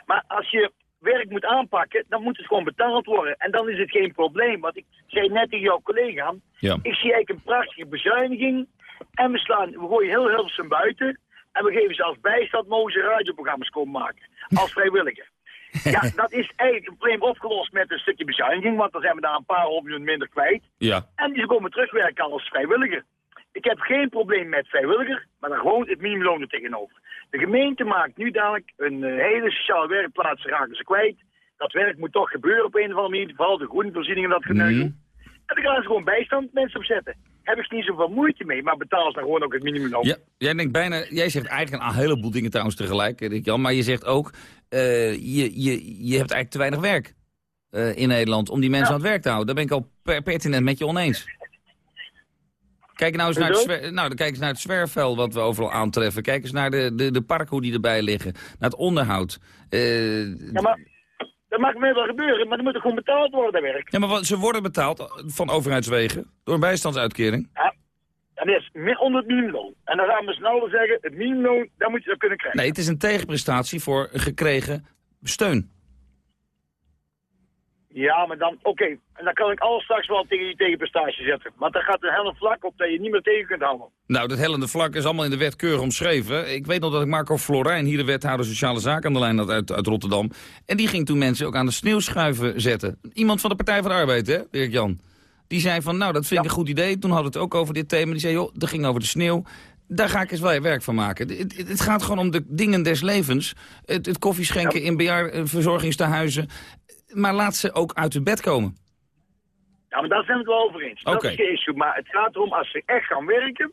Maar als je werk moet aanpakken, dan moet het gewoon betaald worden. En dan is het geen probleem. Want ik zei net tegen jouw collega, ja. ik zie eigenlijk een prachtige bezuiniging. En we, slaan, we gooien heel Hilversum buiten. En we geven ze als bijstand, mogen ze radioprogramma's komen maken. Als vrijwilliger. (laughs) Ja, dat is eigenlijk een probleem opgelost met een stukje bezuiniging. Want dan zijn we daar een paar honderd miljoen minder kwijt. Ja. En die komen terugwerken als vrijwilliger. Ik heb geen probleem met vrijwilliger, maar dan gewoon het minimumloon er tegenover. De gemeente maakt nu dadelijk een uh, hele sociale werkplaats, raken ze kwijt. Dat werk moet toch gebeuren op een of andere manier, vooral de groenvoorzieningen dat geneuzel. Mm. En dan gaan ze gewoon bijstand mensen opzetten. Heb ik niet zoveel moeite mee, maar betaal ze dan gewoon ook het minimumloon. Ja, jij, denkt bijna, jij zegt eigenlijk een heleboel dingen trouwens tegelijk, Rick Jan, maar je zegt ook, uh, je, je, je hebt eigenlijk te weinig werk uh, in Nederland om die mensen ja. aan het werk te houden. Daar ben ik al per pertinent met je oneens. Kijk nou eens naar het, nou, kijk eens naar het zwerfvel wat we overal aantreffen. Kijk eens naar de, de, de parken hoe die erbij liggen. Naar het onderhoud. Uh, ja, maar dat mag mij wel gebeuren, maar dan moet er gewoon betaald worden, werk. Ja, maar wat, ze worden betaald van overheidswegen door een bijstandsuitkering. Ja, dat is onder het minimumloon. En dan gaan we snel zeggen, het minimumloon, daar moet je dat kunnen krijgen. Nee, het is een tegenprestatie voor gekregen steun. Ja, maar dan, oké, okay. en dan kan ik alles straks wel tegen die tegenprestatie zetten. Maar dan gaat er hellend vlak op dat je niet meer tegen kunt houden. Nou, dat hellende vlak is allemaal in de wet keurig omschreven. Ik weet nog dat ik Marco Florijn, hier de wethouder sociale zaken aan de lijn had uit, uit Rotterdam. En die ging toen mensen ook aan de sneeuwschuiven zetten. Iemand van de Partij van de Arbeid, hè, Dirk Jan? Die zei van, nou, dat vind ik ja. een goed idee. Toen hadden we het ook over dit thema. Die zei, joh, dat ging over de sneeuw. Daar ga ik eens wel werk van maken. Het, het, het, gaat gewoon om de dingen des levens. Het, het koffieschenken ja. in bejaardenverzorgingstehuizen maar laat ze ook uit hun bed komen. Ja, maar daar zijn we het wel over eens. Okay. Dat is geen issue. Maar het gaat erom, als ze echt gaan werken,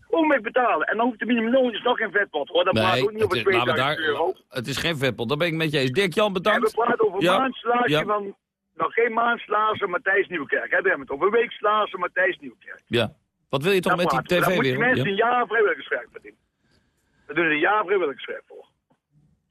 gewoon mee betalen. En dan hoeft de minimumloon is nog geen vetpot, hoor. Dan nee, praat ook niet over 2000 daar, euro. Het is geen vetpot, daar ben ik met je eens. Dirk-Jan, bedankt. En we praten over ja. maandslagen ja. van... Nog geen maandslazen, Matthijs Nieuwkerk. Hè? We hebben het over weekslazen, Matthijs Nieuwkerk. Ja. Wat wil je toch met die tv weer? Dan moeten mensen ja. een jaar vrijwilligerswerk verdienen. We doen er een jaar vrijwilligerswerk voor.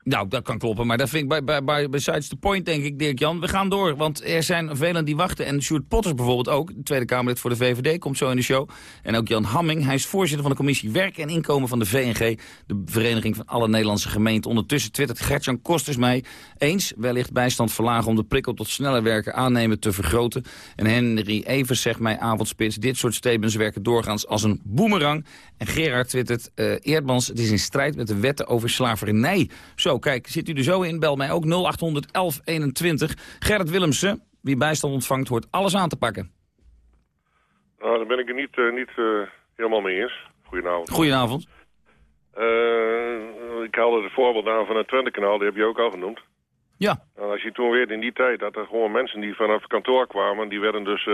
Nou, dat kan kloppen, maar dat vind ik bij, bij, bij besides the point, denk ik, Dirk-Jan. We gaan door, want er zijn velen die wachten. En Sjoerd Potters bijvoorbeeld ook, de Tweede Kamerlid voor de VVD, komt zo in de show. En ook Jan Hamming, hij is voorzitter van de commissie Werk en Inkomen van de VNG. De Vereniging van alle Nederlandse gemeenten. Ondertussen twittert Gertjan Kosters mij eens. Wellicht bijstand verlagen om de prikkel tot sneller werken aannemen te vergroten. En Henry Evers zegt mij avondspits. Dit soort statements werken doorgaans als een boemerang. En Gerard twittert, uh, Eerdmans, het is in strijd met de wetten over slavernij. Zo, kijk, zit u er zo in, bel mij ook 0800 1121. Gerrit Willemsen, wie bijstand ontvangt, hoort alles aan te pakken. Nou, daar ben ik het niet, uh, niet uh, helemaal mee eens. Goedenavond. Goedenavond. Uh, ik haalde het voorbeeld aan van het Twente-kanaal, die heb je ook al genoemd. Ja. Nou, als je toen weet in die tijd dat er gewoon mensen die vanaf kantoor kwamen, die werden dus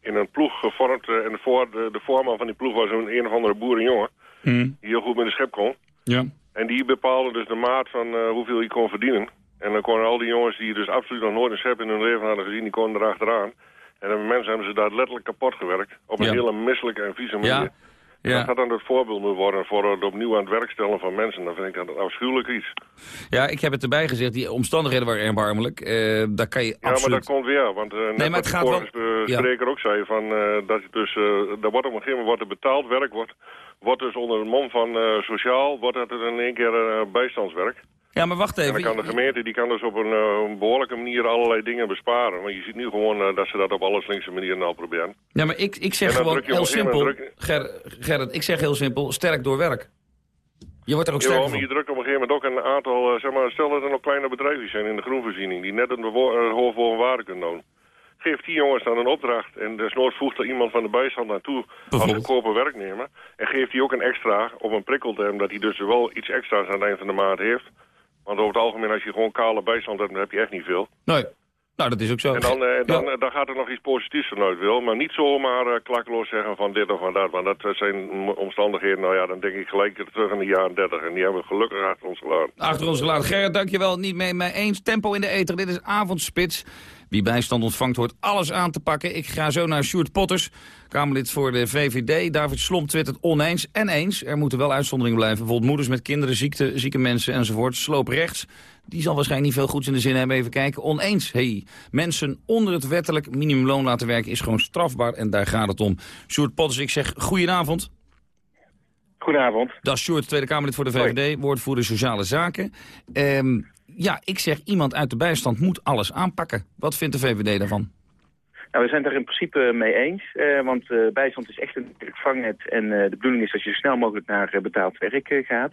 in een ploeg gevormd. en de, voor, de, de voorman van die ploeg was een, een of andere boerenjongen, mm. die heel goed met de schep kon. Ja. En die bepaalde dus de maat van uh, hoeveel je kon verdienen. En dan konden al die jongens die dus absoluut nog nooit een schep in hun leven hadden gezien, die konden erachteraan. En de mensen hebben ze daar letterlijk kapot gewerkt. Op een Ja. hele misselijke en vieze manier. Ja. Ja. Dat dan het voorbeeld moet worden voor het opnieuw aan het werk stellen van mensen, dan vind ik dat een afschuwelijk iets. Ja, ik heb het erbij gezegd. Die omstandigheden waren erbarmelijk. Eh daar kan je Ja, maar absoluut... dat komt weer, want eh net maar het de gaat wel- ja. spreker ook zei, van, eh, dat je dus, daar wordt op een gegeven moment wordt er betaald werk, wordt, wordt dus onder de mom van sociaal, wordt het in één keer eh, bijstandswerk. Ja, maar wacht En even. dan kan de gemeente die kan dus op een eh, behoorlijke manier allerlei dingen besparen. Want je ziet nu gewoon eh, dat ze dat op alle slinkse manieren al proberen. Ja, maar ik, ik En zeg gewoon druk heel een simpel... Ger- Gerrit, ik zeg heel simpel, sterk door werk. Je wordt er ook maar van. je drukt op een gegeven moment ook een aantal, eh, zeg maar, stel dat er nog kleine bedrijven zijn in de groenvoorziening, die net een eh, hoogvolgende waarde kunnen doen. Geef die jongens dan een opdracht en desnoods voegt er iemand van de bijstand naartoe als goedkope werknemer. En geeft die ook een extra op een prikkelterm dat hij dus wel iets extra's aan het eind van de maand heeft. Want over het algemeen als je gewoon kale bijstand hebt, dan heb je echt niet veel. Nee. Nou, dat is ook zo. En dan, eh, dan, eh, dan gaat er nog iets positiefs vanuit wil. Maar niet zomaar eh, klakkeloos zeggen van dit of van dat. Want dat eh, zijn omstandigheden, nou ja, dan denk ik gelijk terug in de jaren 30. En die hebben we gelukkig achter ons gelaten. Achter ons gelaten. Gerrit, dankjewel. Niet mee mij eens. Tempo in de eter. Dit is avondspits. Wie bijstand ontvangt, hoort alles aan te pakken. Ik ga zo naar Sjoerd Potters, Kamerlid voor de VVD. David Slom twittert oneens en eens. Er moeten wel uitzonderingen blijven. Bijvoorbeeld moeders met kinderen, ziekte, zieke mensen enzovoort. Sloop rechts. Die zal waarschijnlijk niet veel goeds in de zin hebben. Even kijken. Oneens. Hey, mensen onder het wettelijk minimumloon laten werken is gewoon strafbaar. En daar gaat het om. Sjoerd Potters, ik zeg goedenavond. Goedenavond. Dat is Sjoerd, Tweede Kamerlid voor de VVD, woordvoerder Sociale Zaken. Ehm, ja, ik zeg, iemand uit de bijstand moet alles aanpakken. Wat vindt de VVD daarvan? Nou, we zijn daar in principe mee eens, eh, want eh, bijstand is echt een vangnet en eh, de bedoeling is dat je zo snel mogelijk naar eh, betaald werk eh, gaat.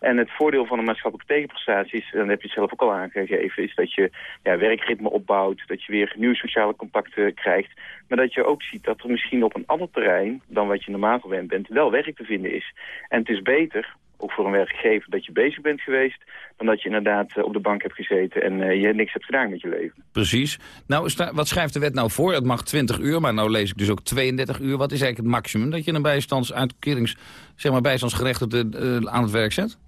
En het voordeel van een maatschappelijke tegenprestaties, en dat heb je zelf ook al aangegeven, is dat je ja, werkritme opbouwt, dat je weer nieuwe sociale contacten krijgt, maar dat je ook ziet dat er misschien op een ander terrein dan wat je normaal gewend bent wel werk te vinden is. En het is beter ook voor een werkgever, dat je bezig bent geweest... dan dat je inderdaad eh, op de bank hebt gezeten en eh, je niks hebt gedaan met je leven. Precies. Nou, wat schrijft de wet nou voor? Het mag 20 uur, maar nou lees ik dus ook 32 uur. Wat is eigenlijk het maximum dat je een bijstandsuitkerings, zeg maar bijstandsgerechtigde eh, aan het werk zet?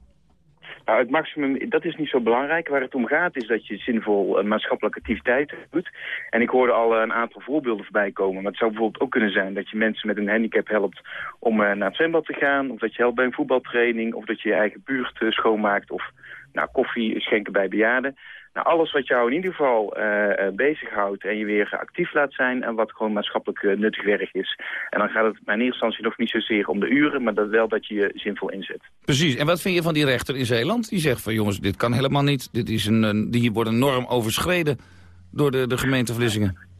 Nou, het maximum, dat is niet zo belangrijk. Waar het om gaat is dat je zinvol eh, maatschappelijke activiteiten doet. En ik hoorde al eh, een aantal voorbeelden voorbij komen. Maar het zou bijvoorbeeld ook kunnen zijn dat je mensen met een handicap helpt om naar het zwembad te gaan. Of dat je helpt bij een voetbaltraining. Of dat je je eigen buurt schoonmaakt. Of nou, koffie schenken bij bejaarden. Nou, alles wat jou in ieder geval eh, bezighoudt en je weer actief laat zijn... en wat gewoon maatschappelijk eh, nuttig werk is. En dan gaat het in eerste instantie nog niet zozeer om de uren... maar dat wel dat je je zinvol inzet. Precies. En wat vind je van die rechter in Zeeland? Die zegt van jongens, dit kan helemaal niet. Dit is een, een, hier wordt een norm overschreden door de, de gemeente Vlissingen.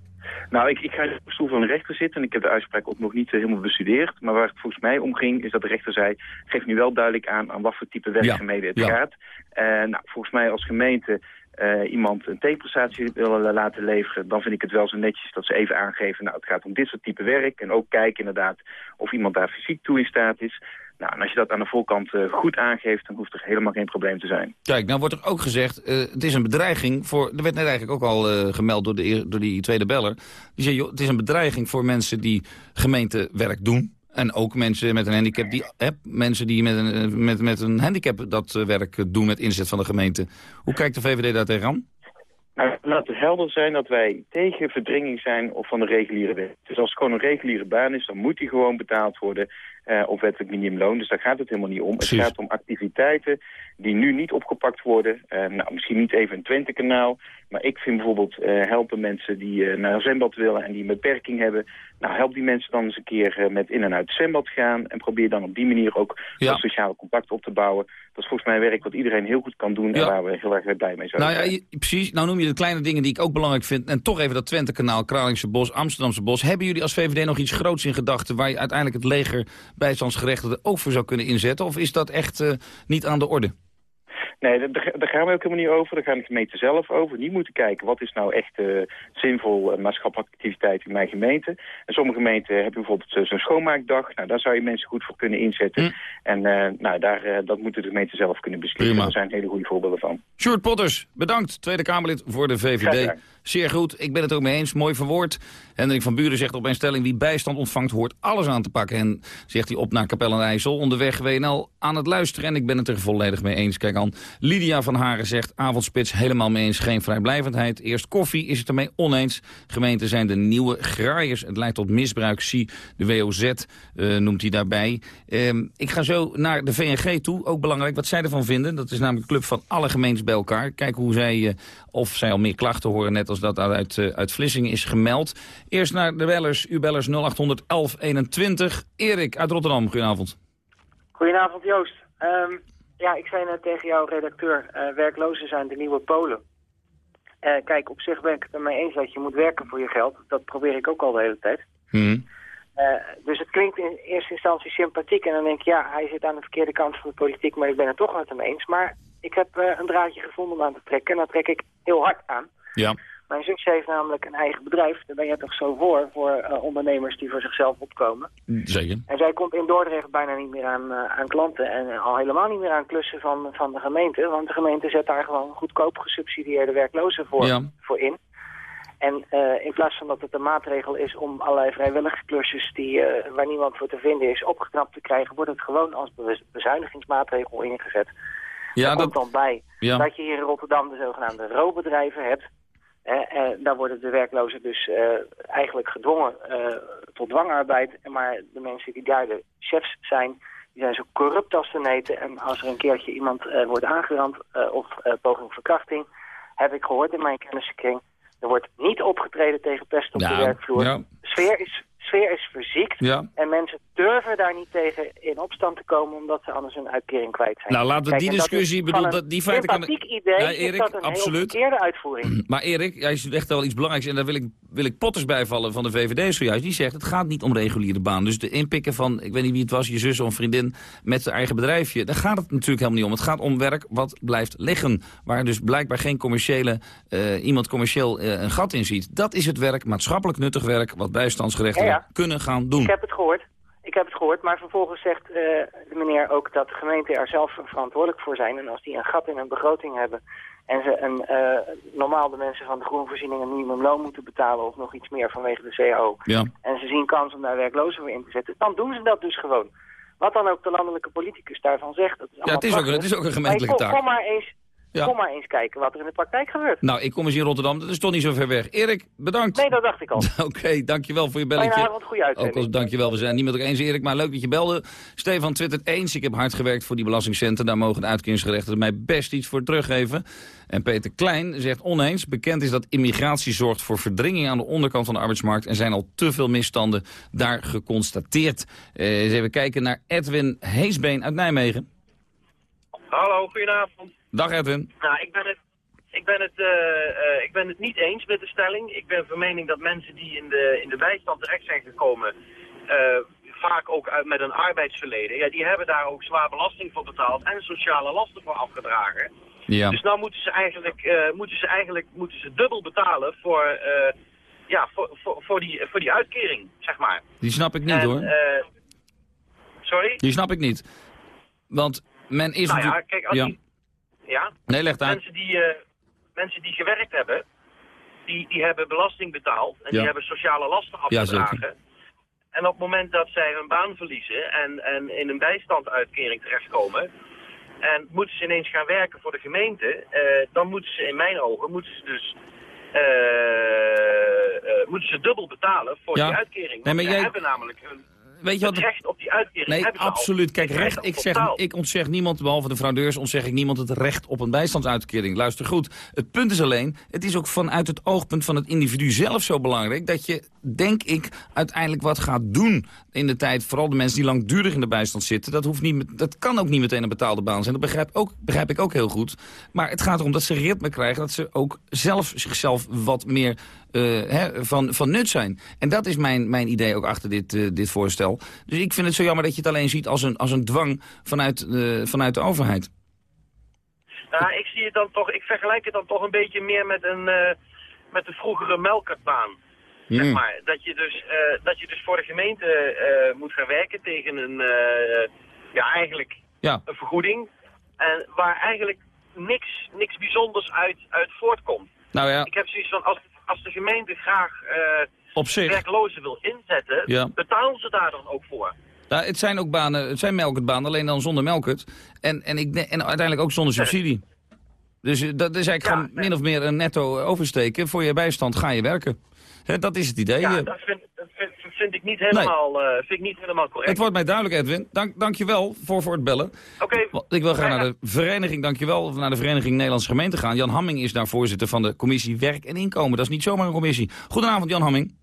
Nou, ik, ik ga op de stoel van een rechter zitten en ik heb de uitspraak ook nog niet helemaal bestudeerd. Maar waar het volgens mij om ging, is dat de rechter zei, geef nu wel duidelijk aan aan wat voor type werkzaamheden het ja. gaat. En nou, volgens mij als gemeente eh, iemand een tegenprestatie willen laten leveren, dan vind ik het wel zo netjes dat ze even aangeven, nou het gaat om dit soort type werk. En ook kijken inderdaad of iemand daar fysiek toe in staat is. Nou, en als je dat aan de voorkant eh, goed aangeeft, dan hoeft er helemaal geen probleem te zijn. Kijk, nou wordt er ook gezegd, eh, het is een bedreiging voor... Er werd net eigenlijk ook al gemeld door, de, door die tweede beller. Die zei, joh, het is een bedreiging voor mensen die gemeentewerk doen. En ook mensen met een handicap, die, hè, mensen die met een, eh, met, met een handicap dat eh, werk doen met inzet van de gemeente. Hoe kijkt de VVD daar tegenaan? Nou, laat het helder zijn dat wij tegen verdringing zijn of van de reguliere wet. Dus als het gewoon een reguliere baan is, dan moet die gewoon betaald worden eh, op wettelijk minimumloon. Dus daar gaat het helemaal niet om. Precies. Het gaat om activiteiten die nu niet opgepakt worden. Eh, nou, misschien niet even een Twente-kanaal, maar ik vind bijvoorbeeld eh, helpen mensen die naar een zwembad willen en die een beperking hebben. Nou, help die mensen dan eens een keer met in en uit het zwembad gaan en probeer dan op die manier ook Ja. sociale contact op te bouwen. Dat is volgens mij werk wat iedereen heel goed kan doen en waar we heel erg blij mee zijn. Nou ja, je- precies. Nou noem je de kleine dingen die ik ook belangrijk vind. En toch even dat Twente-kanaal, Kralingse Bos, Amsterdamse Bos. Hebben jullie als VVD nog iets groots in gedachten... waar je uiteindelijk het leger bijstandsgerechtigden ook voor zou kunnen inzetten? Of is dat echt eh, niet aan de orde? Nee, daar, daar- daar gaan we ook helemaal niet over. Daar gaan de gemeenten zelf over. Die moeten kijken wat is nou echt eh, zinvol eh, maatschappelijke activiteit in mijn gemeente. En sommige gemeenten hebben bijvoorbeeld zo'n schoonmaakdag. Nou, daar zou je mensen goed voor kunnen inzetten. En eh, nou, daar, dat moeten de gemeenten zelf kunnen beslissen. Er zijn hele goede voorbeelden van. Sjoerd Potters, bedankt. Tweede Kamerlid voor de VVD. Zeer goed, ik ben het ook mee eens. Mooi verwoord. Hendrik van Buren zegt op mijn stelling... wie bijstand ontvangt, hoort alles aan te pakken. En zegt hij op naar Capelle en IJssel. Onderweg WNL aan het luisteren. En ik ben het er volledig mee eens. Kijk aan, Lydia van Haren zegt... avondspits helemaal mee eens, geen vrijblijvendheid. Eerst koffie, is het ermee oneens. Gemeenten zijn de nieuwe graaiers. Het leidt tot misbruik. Zie de WOZ, eh, noemt hij daarbij. Ehm, ik ga zo naar de VNG toe. Ook belangrijk wat zij ervan vinden. Dat is namelijk een club van alle gemeentes bij elkaar. Kijken hoe zij, uh, of zij al meer klachten horen... net als dat uit, uh, uit Vlissingen is gemeld. Eerst naar de bellers, u bellers 0800 1121. Erik uit Rotterdam, goedenavond. Goedenavond Joost. Um, ja, ik zei net tegen jouw redacteur, uh, werklozen zijn de nieuwe Polen. Uh, kijk, op zich ben ik het ermee eens dat je moet werken voor je geld. Dat probeer ik ook al de hele tijd. Uh, dus het klinkt in eerste instantie sympathiek. En dan denk ik, ja, hij zit aan de verkeerde kant van de politiek, maar ik ben het toch met hem eens. Maar ik heb een draadje gevonden om aan te trekken en daar trek ik heel hard aan. Ja. Mijn zusje heeft namelijk een eigen bedrijf. Daar ben je toch zo voor, voor uh, ondernemers die voor zichzelf opkomen. Zeker. En zij komt in Dordrecht bijna niet meer aan, uh, aan klanten. En uh, al helemaal niet meer aan klussen van, van de gemeente. Want de gemeente zet daar gewoon goedkoop gesubsidieerde werklozen voor, ja. voor in. En in plaats van dat het een maatregel is om allerlei vrijwillige klusjes die, waar niemand voor te vinden is opgeknapt te krijgen, wordt het gewoon als bezuinigingsmaatregel ingezet. Ja, dat... komt dan bij ja. dat je hier in Rotterdam de zogenaamde roobedrijven hebt. Eh, eh, daar worden de werklozen dus uh, eigenlijk gedwongen uh, tot dwangarbeid. Maar de mensen die daar de chefs zijn, die zijn zo corrupt als de neten. En als er een keertje iemand wordt aangerand of poging verkrachting, heb ik gehoord in mijn kennissenkring, er wordt niet opgetreden tegen pest op de werkvloer. Ja. De sfeer is, sfeer is verziekt Ja. en mensen durven daar niet tegen in opstand te komen omdat ze anders hun uitkering kwijt zijn. Nou, laten we die discussie, is bedoel, dat- een die feiten kan- sympathiek idee Ja, is Erik, dat een absoluut. verkeerde uitvoering. Maar Erik, jij zegt wel iets belangrijks en daar wil ik, wil ik Potters bijvallen van de VVD zojuist. Die zegt, het gaat niet om reguliere baan. Dus de inpikken van, ik weet niet wie het was, je zus of een vriendin met zijn eigen bedrijfje. Daar gaat het natuurlijk helemaal niet om. Het gaat om werk wat blijft liggen. Waar dus blijkbaar geen commerciële, eh, iemand commercieel eh, een gat in ziet. Dat is het werk, maatschappelijk nuttig werk, wat bijstandsgerechten Ja, kunnen gaan doen. Ik heb het gehoord. Ik heb het gehoord, maar vervolgens zegt eh, de meneer ook dat de gemeenten er zelf verantwoordelijk voor zijn. En als die een gat in hun begroting hebben en ze een, eh, normaal de mensen van de groenvoorziening een minimumloon moeten betalen of nog iets meer vanwege de CAO. Ja. En ze zien kans om daar werklozen weer in te zetten, dan doen ze dat dus gewoon. Wat dan ook de landelijke politicus daarvan zegt. Dat is Ja, het is, ook, het is ook een gemeentelijke kom, taak. kom maar eens, Ja. kom maar eens kijken wat er in de praktijk gebeurt. Nou, ik kom eens in Rotterdam, dat is toch niet zo ver weg. Erik, bedankt. Nee, dat dacht ik al. (laughs) Oké, dankjewel voor je belletje. Fijne avond, goede Ook uitzending. al, dankjewel, we zijn het niet met elkaar eens Erik, maar leuk dat je belde. Stefan twittert eens, ik heb hard gewerkt voor die belastingcenten. Daar mogen de uitkeringsgerechten mij best iets voor teruggeven. En Peter Klein zegt oneens, bekend is dat immigratie zorgt voor verdringing aan de onderkant van de arbeidsmarkt. En zijn al te veel misstanden daar geconstateerd. Eh, eens even kijken naar Edwin Heesbeen uit Nijmegen. Hallo, goedenavond. Dag Edwin. Nou, ik ben het, ik ben het, eh, eh, ik ben het niet eens met de stelling. Ik ben van mening dat mensen die in de, in de bijstand terecht zijn gekomen, eh, vaak ook uit, met een arbeidsverleden, ja, die hebben daar ook zwaar belasting voor betaald en sociale lasten voor afgedragen. Ja. Dus nou moeten ze eigenlijk, moeten ze eigenlijk moeten ze dubbel betalen voor, ja, voor, voor, voor, die, voor die uitkering, zeg maar. Die snap ik niet En, hoor. sorry? Die snap ik niet. Want men is nou ja, kijk, als ja. die- ja? Nee, leg het uit. Mensen die, eh, mensen die gewerkt hebben, die, die hebben belasting betaald en Ja. die hebben sociale lasten Ja, afgedragen. zeker. en op het moment dat zij hun baan verliezen en, en in een bijstandsuitkering terechtkomen... en moeten ze ineens gaan werken voor de gemeente... eh, dan moeten ze in mijn ogen moeten ze dus... eh, moeten ze dubbel betalen voor Ja. die uitkering. Nee, Want maar jij- hebben namelijk hun Weet je wat recht op die uitkering. Nee, absoluut. Kijk, recht, ik, zeg, ik ontzeg niemand, behalve de fraudeurs, ontzeg ik niemand het recht op een bijstandsuitkering. Luister goed. Het punt is alleen, het is ook vanuit het oogpunt van het individu zelf zo belangrijk, dat je, denk ik, uiteindelijk wat gaat doen in de tijd. Vooral de mensen die langdurig in de bijstand zitten. Dat, hoeft niet, dat kan ook niet meteen een betaalde baan zijn. Dat begrijp, ook, begrijp ik ook heel goed. Maar het gaat erom dat ze ritme krijgen, dat ze ook zelf zichzelf wat meer eh, van, van nut zijn. En dat is mijn, mijn idee ook achter dit, eh, dit voorstel. Dus ik vind het zo jammer dat je het alleen ziet als een, als een dwang vanuit, eh, vanuit de overheid. Nou, ik zie het dan toch, ik vergelijk het dan toch een beetje meer met een, met de vroegere melkertbaan. Zeg Hmm. maar. Dat je dus, eh, dat je dus voor de gemeente eh, moet gaan werken tegen een, eh, ja eigenlijk Ja. een vergoeding. En waar eigenlijk niks, niks bijzonders uit, uit voortkomt. Nou ja, Ik heb zoiets van, als, als de gemeente graag Op zich. werklozen wil inzetten, Ja. betalen ze daar dan ook voor. Nou, het zijn ook banen, het zijn melkertbanen, alleen dan zonder melkert. En, en, ik, en uiteindelijk ook zonder subsidie. Dus dat is eigenlijk gewoon min of meer een netto oversteken. Voor je bijstand ga je werken. Dat is het idee. Ja, Eh, dat vind, dat vind, vind ik niet helemaal, eh, vind ik niet helemaal correct. Het wordt mij duidelijk, Edwin. Dank, dank je wel voor, voor het bellen. Oké. Ik wil graag naar de vereniging, dank je wel, naar de Vereniging Nederlandse Gemeenten gaan. Jan Hamming is daar voorzitter van de commissie Werk en Inkomen. Dat is niet zomaar een commissie. Goedenavond, Jan Hamming.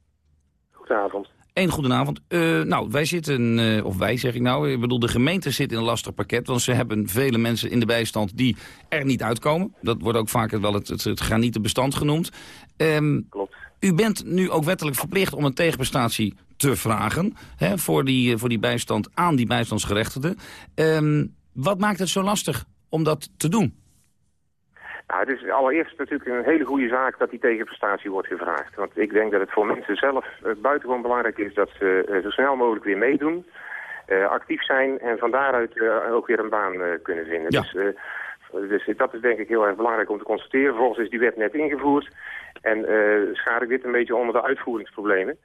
Goedenavond. Eén goedenavond. Eh, nou, wij zitten, eh, of wij zeg ik nou, ik bedoel de gemeente zit in een lastig pakket. Want ze hebben vele mensen in de bijstand die er niet uitkomen. Dat wordt ook vaak wel het, het, het granietenbestand genoemd. Ehm, Klopt. U bent nu ook wettelijk verplicht om een tegenprestatie te vragen... Hè, voor, die, eh, voor die bijstand aan die bijstandsgerechtigden. Ehm, wat maakt het zo lastig om dat te doen? Nou, het is allereerst natuurlijk een hele goede zaak dat die tegenprestatie wordt gevraagd. Want ik denk dat het voor mensen zelf uh, buitengewoon belangrijk is dat ze uh, zo snel mogelijk weer meedoen, uh, actief zijn en van daaruit ook weer een baan kunnen vinden. Ja. Dus, dus dat is denk ik heel erg belangrijk om te constateren. Vervolgens is die wet net ingevoerd en schaar ik dit een beetje onder de uitvoeringsproblemen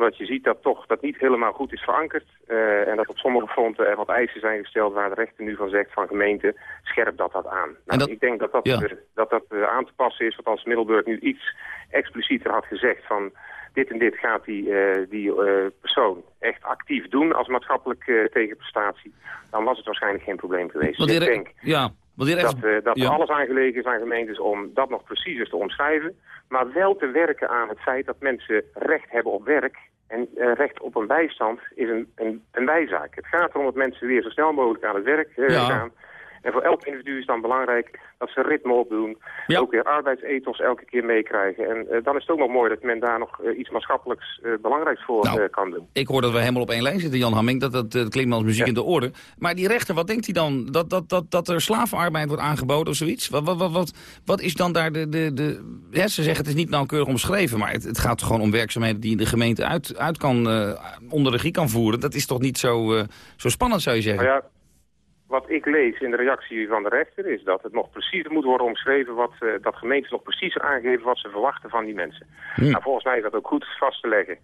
omdat je ziet dat toch dat niet helemaal goed is verankerd. Uh, en dat op sommige fronten er wat eisen zijn gesteld waar de rechter nu van zegt van gemeente, scherp dat dat aan. Nou, dat, ik denk dat dat, ja. dat, dat uh, aan te passen is, want als Middelburg nu iets explicieter had gezegd van dit en dit gaat die, die persoon echt actief doen als maatschappelijke tegenprestatie, dan was het waarschijnlijk geen probleem geweest. Want dus ik denk ja, er dat, dat ja. alles aangelegen is aan gemeentes om dat nog preciezer te omschrijven, maar wel te werken aan het feit dat mensen recht hebben op werk en uh, recht op een bijstand is een, een, een bijzaak. Het gaat erom dat mensen weer zo snel mogelijk aan het werk uh, Ja. gaan. En voor elk individu is dan belangrijk dat ze ritme opdoen. Ook weer arbeidsethos elke keer meekrijgen. En uh, dan is het ook nog mooi dat men daar nog iets maatschappelijks belangrijks voor Nou, kan doen. Ik hoor dat we helemaal op één lijn zitten, Jan Hamming. Dat, dat, klinkt als muziek in de orde. Maar die rechter, wat denkt hij dan? Dat, dat, dat, dat er slavenarbeid wordt aangeboden of zoiets? Wat, wat, wat, wat, wat is dan daar de... de, de ja, ze zeggen het is niet nauwkeurig omschreven, maar het, het gaat gewoon om werkzaamheden die de gemeente uit, uit kan, onder regie kan voeren. Dat is toch niet zo, zo spannend, zou je zeggen? Nou ja, wat ik lees in de reactie van de rechter is dat het nog preciezer moet worden omschreven... Wat, uh, dat gemeentes nog preciezer aangeven wat ze verwachten van die mensen. Hm. Nou, volgens mij is dat ook goed vast te leggen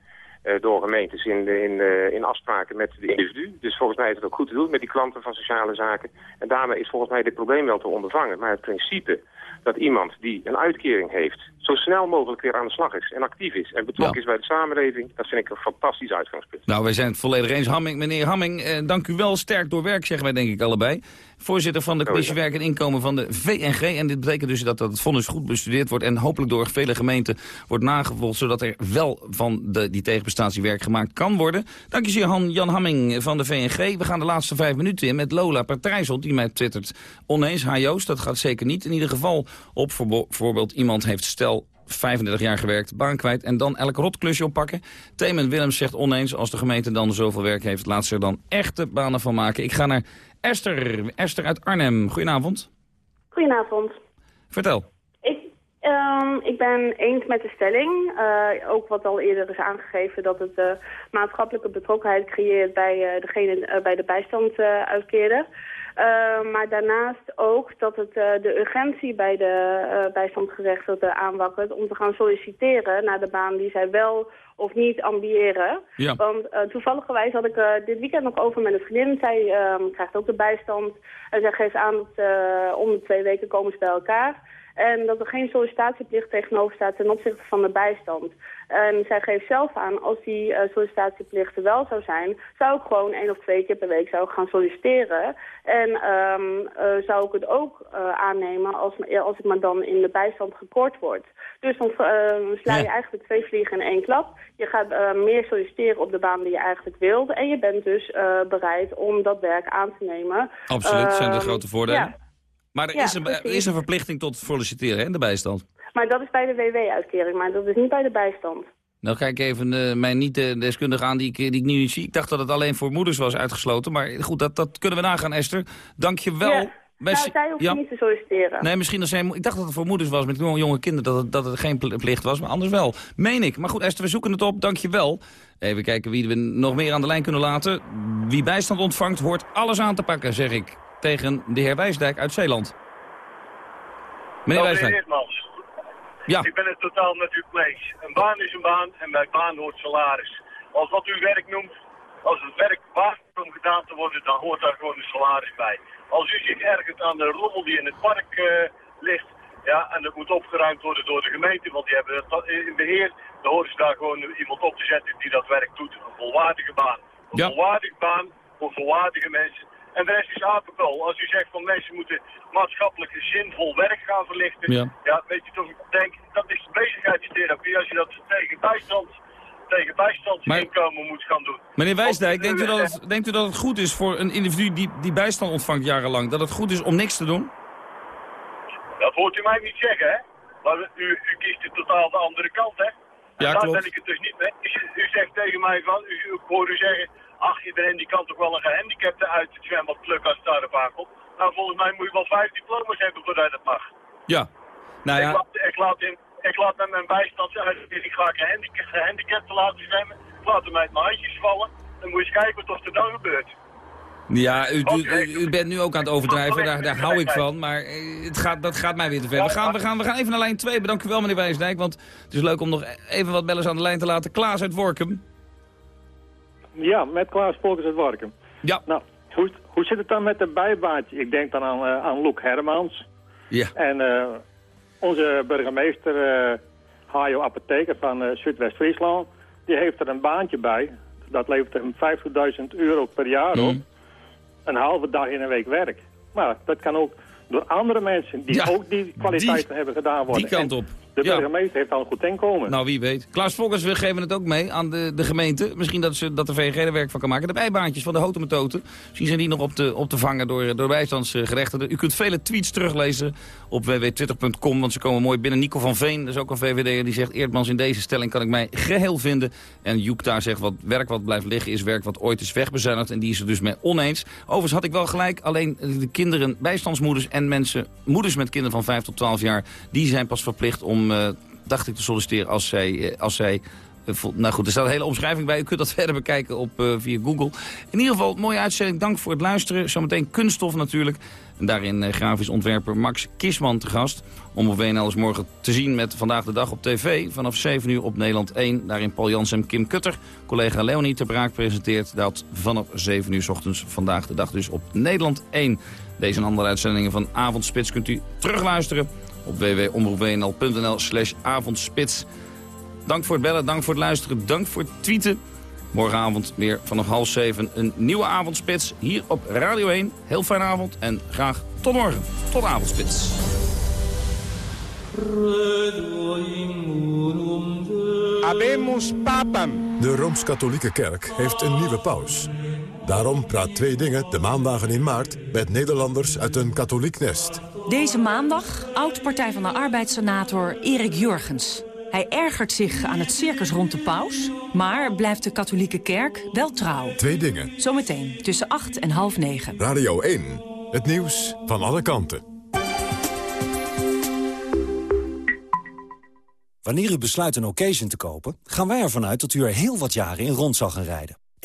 uh, door gemeentes in, in, uh, in afspraken met de individu. Dus volgens mij is het ook goed te doen met die klanten van sociale zaken. En daarmee is volgens mij dit probleem wel te ondervangen. Maar het principe dat iemand die een uitkering heeft... zo snel mogelijk weer aan de slag is en actief is... en betrokken ja. is bij de samenleving, dat vind ik een fantastisch uitgangspunt. Nou, wij zijn het volledig eens. Hamming, meneer Hamming, eh, dank u wel. Sterk door werk, zeggen wij denk ik allebei. Voorzitter van de Commissie Werk en Inkomen van de VNG. En dit betekent dus dat, dat het vonnis goed bestudeerd wordt... en hopelijk door vele gemeenten wordt nagevolgd... zodat er wel van de, die tegenprestatie werk gemaakt kan worden. Dank je zeer, Han, Jan Hamming van de VNG. We gaan de laatste vijf minuten in met Lola Partijzel... die mij twittert oneens. Ha Joost, dat gaat zeker niet. In ieder geval op bijvoorbeeld iemand heeft stel 35 jaar gewerkt, baan kwijt en dan elk rotklusje oppakken. Themen Willems zegt oneens, als de gemeente dan zoveel werk heeft, laat ze er dan echte banen van maken. Ik ga naar Esther, Esther uit Arnhem. Goedenavond. Goedenavond. Vertel. Ik, um, ik ben eens met de stelling, uh, ook wat al eerder is aangegeven, dat het uh, maatschappelijke betrokkenheid creëert bij, uh, degene, bij de bijstandsuitkeren. Uh, maar daarnaast ook dat het uh, de urgentie bij de uh, bijstandsgerechtigden aanwakkert om te gaan solliciteren naar de baan die zij wel of niet ambiëren. Ja. Want toevalligerwijs had ik dit weekend nog over met een vriendin. Zij krijgt ook de bijstand en zij geeft aan dat om de twee weken komen ze bij elkaar. En dat er geen sollicitatieplicht tegenover staat ten opzichte van de bijstand. En zij geeft zelf aan, als die uh, sollicitatieplicht er wel zou zijn... zou ik gewoon één of twee keer per week zou gaan solliciteren. En um, uh, zou ik het ook uh, aannemen als, als ik maar dan in de bijstand gekort word. Dus dan sla je ja. eigenlijk twee vliegen in één klap. Je gaat meer solliciteren op de baan die je eigenlijk wilde. En je bent dus bereid om dat werk aan te nemen. Absoluut, zijn de Ehm, grote voordelen. Ja. Maar er Ja, is, een, er is een verplichting tot solliciteren, in de bijstand. Maar dat is bij de WW-uitkering, maar dat is niet bij de bijstand. Nou kijk even uh, mijn niet-deskundige aan die ik, die ik nu niet zie. Ik dacht dat het alleen voor moeders was uitgesloten. Maar goed, dat, dat kunnen we nagaan, Esther. Dank je wel. Ja. Nou, zij hoeft niet te solliciteren. Nee, misschien als zij, ik dacht dat het voor moeders was met jonge, jonge kinderen, dat het, dat het geen plicht was, maar anders wel. Meen ik. Maar goed, Esther, we zoeken het op. Dank je wel. Even kijken wie we nog meer aan de lijn kunnen laten. Wie bijstand ontvangt, hoort alles aan te pakken, zeg ik. Tegen de heer Wijsdijk uit Zeeland. Meneer Wijsdijk. Ja. Ik ben het totaal natuurlijk mee eens. Een baan is een baan en bij baan hoort salaris. Als wat u werk noemt, als het werk waard om gedaan te worden, dan hoort daar gewoon een salaris bij. Als u zich ergert aan de rommel die in het park eh, ligt, ja, en dat moet opgeruimd worden door de gemeente, want die hebben het in beheer, dan horen ze daar gewoon iemand op te zetten die dat werk doet. Een volwaardige baan. Een Ja. volwaardige baan voor volwaardige mensen. En de rest is apenkool. Als u zegt van mensen moeten maatschappelijk zinvol werk gaan verlichten. Ja. weet je toch, ik denk dat is bezigheidstherapie. Als je dat tegen bijstand, tegen bijstandsinkomen moet gaan doen. Meneer Wijsdijk, denkt u, dat het, denkt u dat het goed is voor een individu die, die bijstand ontvangt jarenlang... dat het goed is om niks te doen? Dat hoort u mij niet zeggen, hè? Maar u, u kiest de totaal de andere kant, hè? Ja, en daar klopt. ben ik het dus niet mee. U, u zegt tegen mij van, u, ik hoor u zeggen... Ach, iedereen die kan toch wel een gehandicapte uit het zwembad plukken als het daarop aankomt. Nou, volgens mij moet je wel vijf diploma's hebben voordat je dat mag. Ja. Nou Ik, ja, laat, ik, laat in, ik laat met mijn bijstandsuitkering ga ik gehandica- gehandicapten laten zwemmen. Ik laat hem uit mijn handjes vallen. Dan moet je eens kijken wat er dan gebeurt. ja u, u, bent nu ook aan het overdrijven, daar, daar hou ik van. Maar eh, het gaat, dat gaat mij weer te ver. We gaan, we, gaan, we gaan even naar lijn 2. Bedankt u wel, meneer Wijsdijk. Want het is leuk om nog even wat bellers aan de lijn te laten. Klaas uit Workum. Ja, met Klaas Volkers uit Warkum. Ja. Nou, hoe, hoe zit het dan met de bijbaantje? Ik denk dan aan, eh, aan Loek Hermans. Ja. En eh, onze burgemeester, eh Hajo Apotheker van eh, Zuidwest-Friesland, die heeft er een baantje bij. Dat levert hem 50.000 euro per jaar op. Een halve dag in een week werk. Maar dat kan ook door andere mensen die Ja, ook die kwaliteiten hebben gedaan worden. Die kant En op. De Ja. burgemeester heeft al een goed inkomen. Nou, wie weet. Klaas Volkers, we geven het ook mee aan de, de gemeente. Misschien dat, ze, dat de VNG er werk van kan maken. De bijbaantjes van de hotemetoten. Misschien zijn die nog op te, op te vangen door, door bijstandsgerechtigden. U kunt vele tweets teruglezen op www.twitter.com. Want ze komen mooi binnen. Nico van Veen, dat is ook een VVD'er, die zegt... Eerdmans, in deze stelling kan ik mij geheel vinden. En Joek daar zegt, wat werk wat blijft liggen is werk wat ooit is wegbezuinigd. En die is er dus mee oneens. Overigens had ik wel gelijk. Alleen de kinderen, bijstandsmoeders en mensen... moeders met kinderen van 5 tot 12 jaar... die zijn pas verplicht om... eh, dacht ik te solliciteren als zij, eh, als zij eh, nou goed, er staat een hele omschrijving bij. U kunt dat (laughs) verder bekijken op, via Google. In ieder geval, mooie uitzending. Dank voor het luisteren. Zometeen kunststof natuurlijk. En daarin grafisch ontwerper Max Kisman te gast. Om op WNL morgen te zien met Vandaag de Dag op tv. Vanaf 7 uur op Nederland 1. Daarin Paul Jans en Kim Kutter. Collega Leonie ter Braak presenteert dat vanaf 7 uur 's ochtends Vandaag de Dag dus op Nederland 1. Deze en andere uitzendingen van Avondspits kunt u terugluisteren op www.omroepwnl.nl slash avondspits. Dank voor het bellen, dank voor het luisteren, dank voor het tweeten. Morgenavond weer vanaf half zeven een nieuwe avondspits hier op Radio 1. Heel fijne avond en graag tot morgen. Tot avondspits. Habemus papam. De Rooms-Katholieke Kerk heeft een nieuwe paus. Daarom praat Twee Dingen de maandagen in maart met Nederlanders uit een katholiek nest. Deze maandag oud-partij van de arbeidssenator Erik Jurgens. Hij ergert zich aan het circus rond de paus, maar blijft de katholieke kerk wel trouw. Twee Dingen. Zometeen tussen 8 en half negen. Radio 1. Het nieuws van alle kanten. Wanneer u besluit een occasion te kopen, gaan wij ervan uit dat u er heel wat jaren in rond zal gaan rijden.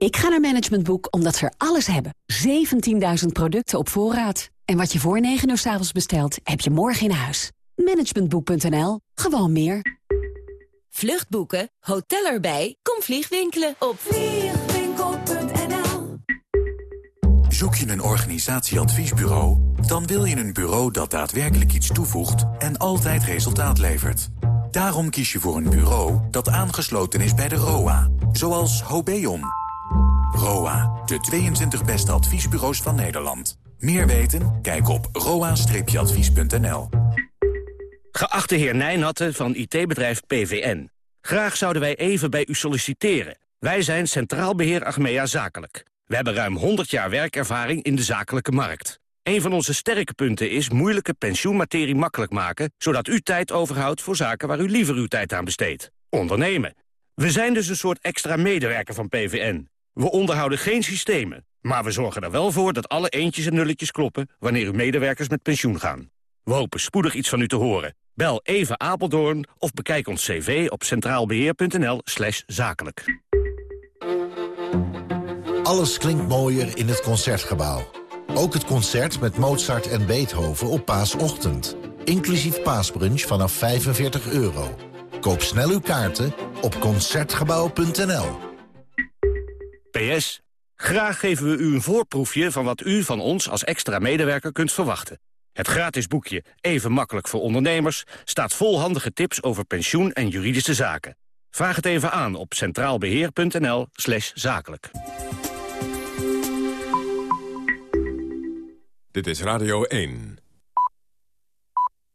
Ik ga naar Management Boek omdat ze er alles hebben. 17.000 producten op voorraad. En wat je voor 9 uur s avonds bestelt, heb je morgen in huis. Managementboek.nl. Gewoon meer. Vluchtboeken, hotel erbij, kom vliegwinkelen op vliegwinkel.nl Zoek je een organisatieadviesbureau? Dan wil je een bureau dat daadwerkelijk iets toevoegt en altijd resultaat levert. Daarom kies je voor een bureau dat aangesloten is bij de ROA, zoals Hobeon. ROA, de 22 beste adviesbureaus van Nederland. Meer weten? Kijk op roa-advies.nl. Geachte heer Nijnatten van IT-bedrijf PVN. Graag zouden wij even bij u solliciteren. Wij zijn Centraal Beheer Achmea Zakelijk. We hebben ruim 100 jaar werkervaring in de zakelijke markt. Een van onze sterke punten is moeilijke pensioenmaterie makkelijk maken... zodat u tijd overhoudt voor zaken waar u liever uw tijd aan besteedt. Ondernemen. We zijn dus een soort extra medewerker van PVN. We onderhouden geen systemen, maar we zorgen er wel voor dat alle eentjes en nulletjes kloppen wanneer uw medewerkers met pensioen gaan. We hopen spoedig iets van u te horen. Bel even Apeldoorn of bekijk ons cv op centraalbeheer.nl slash zakelijk. Alles klinkt mooier in het Concertgebouw. Ook het concert met Mozart en Beethoven op paasochtend. Inclusief paasbrunch vanaf 45 euro. Koop snel uw kaarten op Concertgebouw.nl. PS. Graag geven we u een voorproefje van wat u van ons als extra medewerker kunt verwachten. Het gratis boekje Even makkelijk voor ondernemers staat vol handige tips over pensioen en juridische zaken. Vraag het even aan op centraalbeheer.nl slash zakelijk. Dit is Radio 1.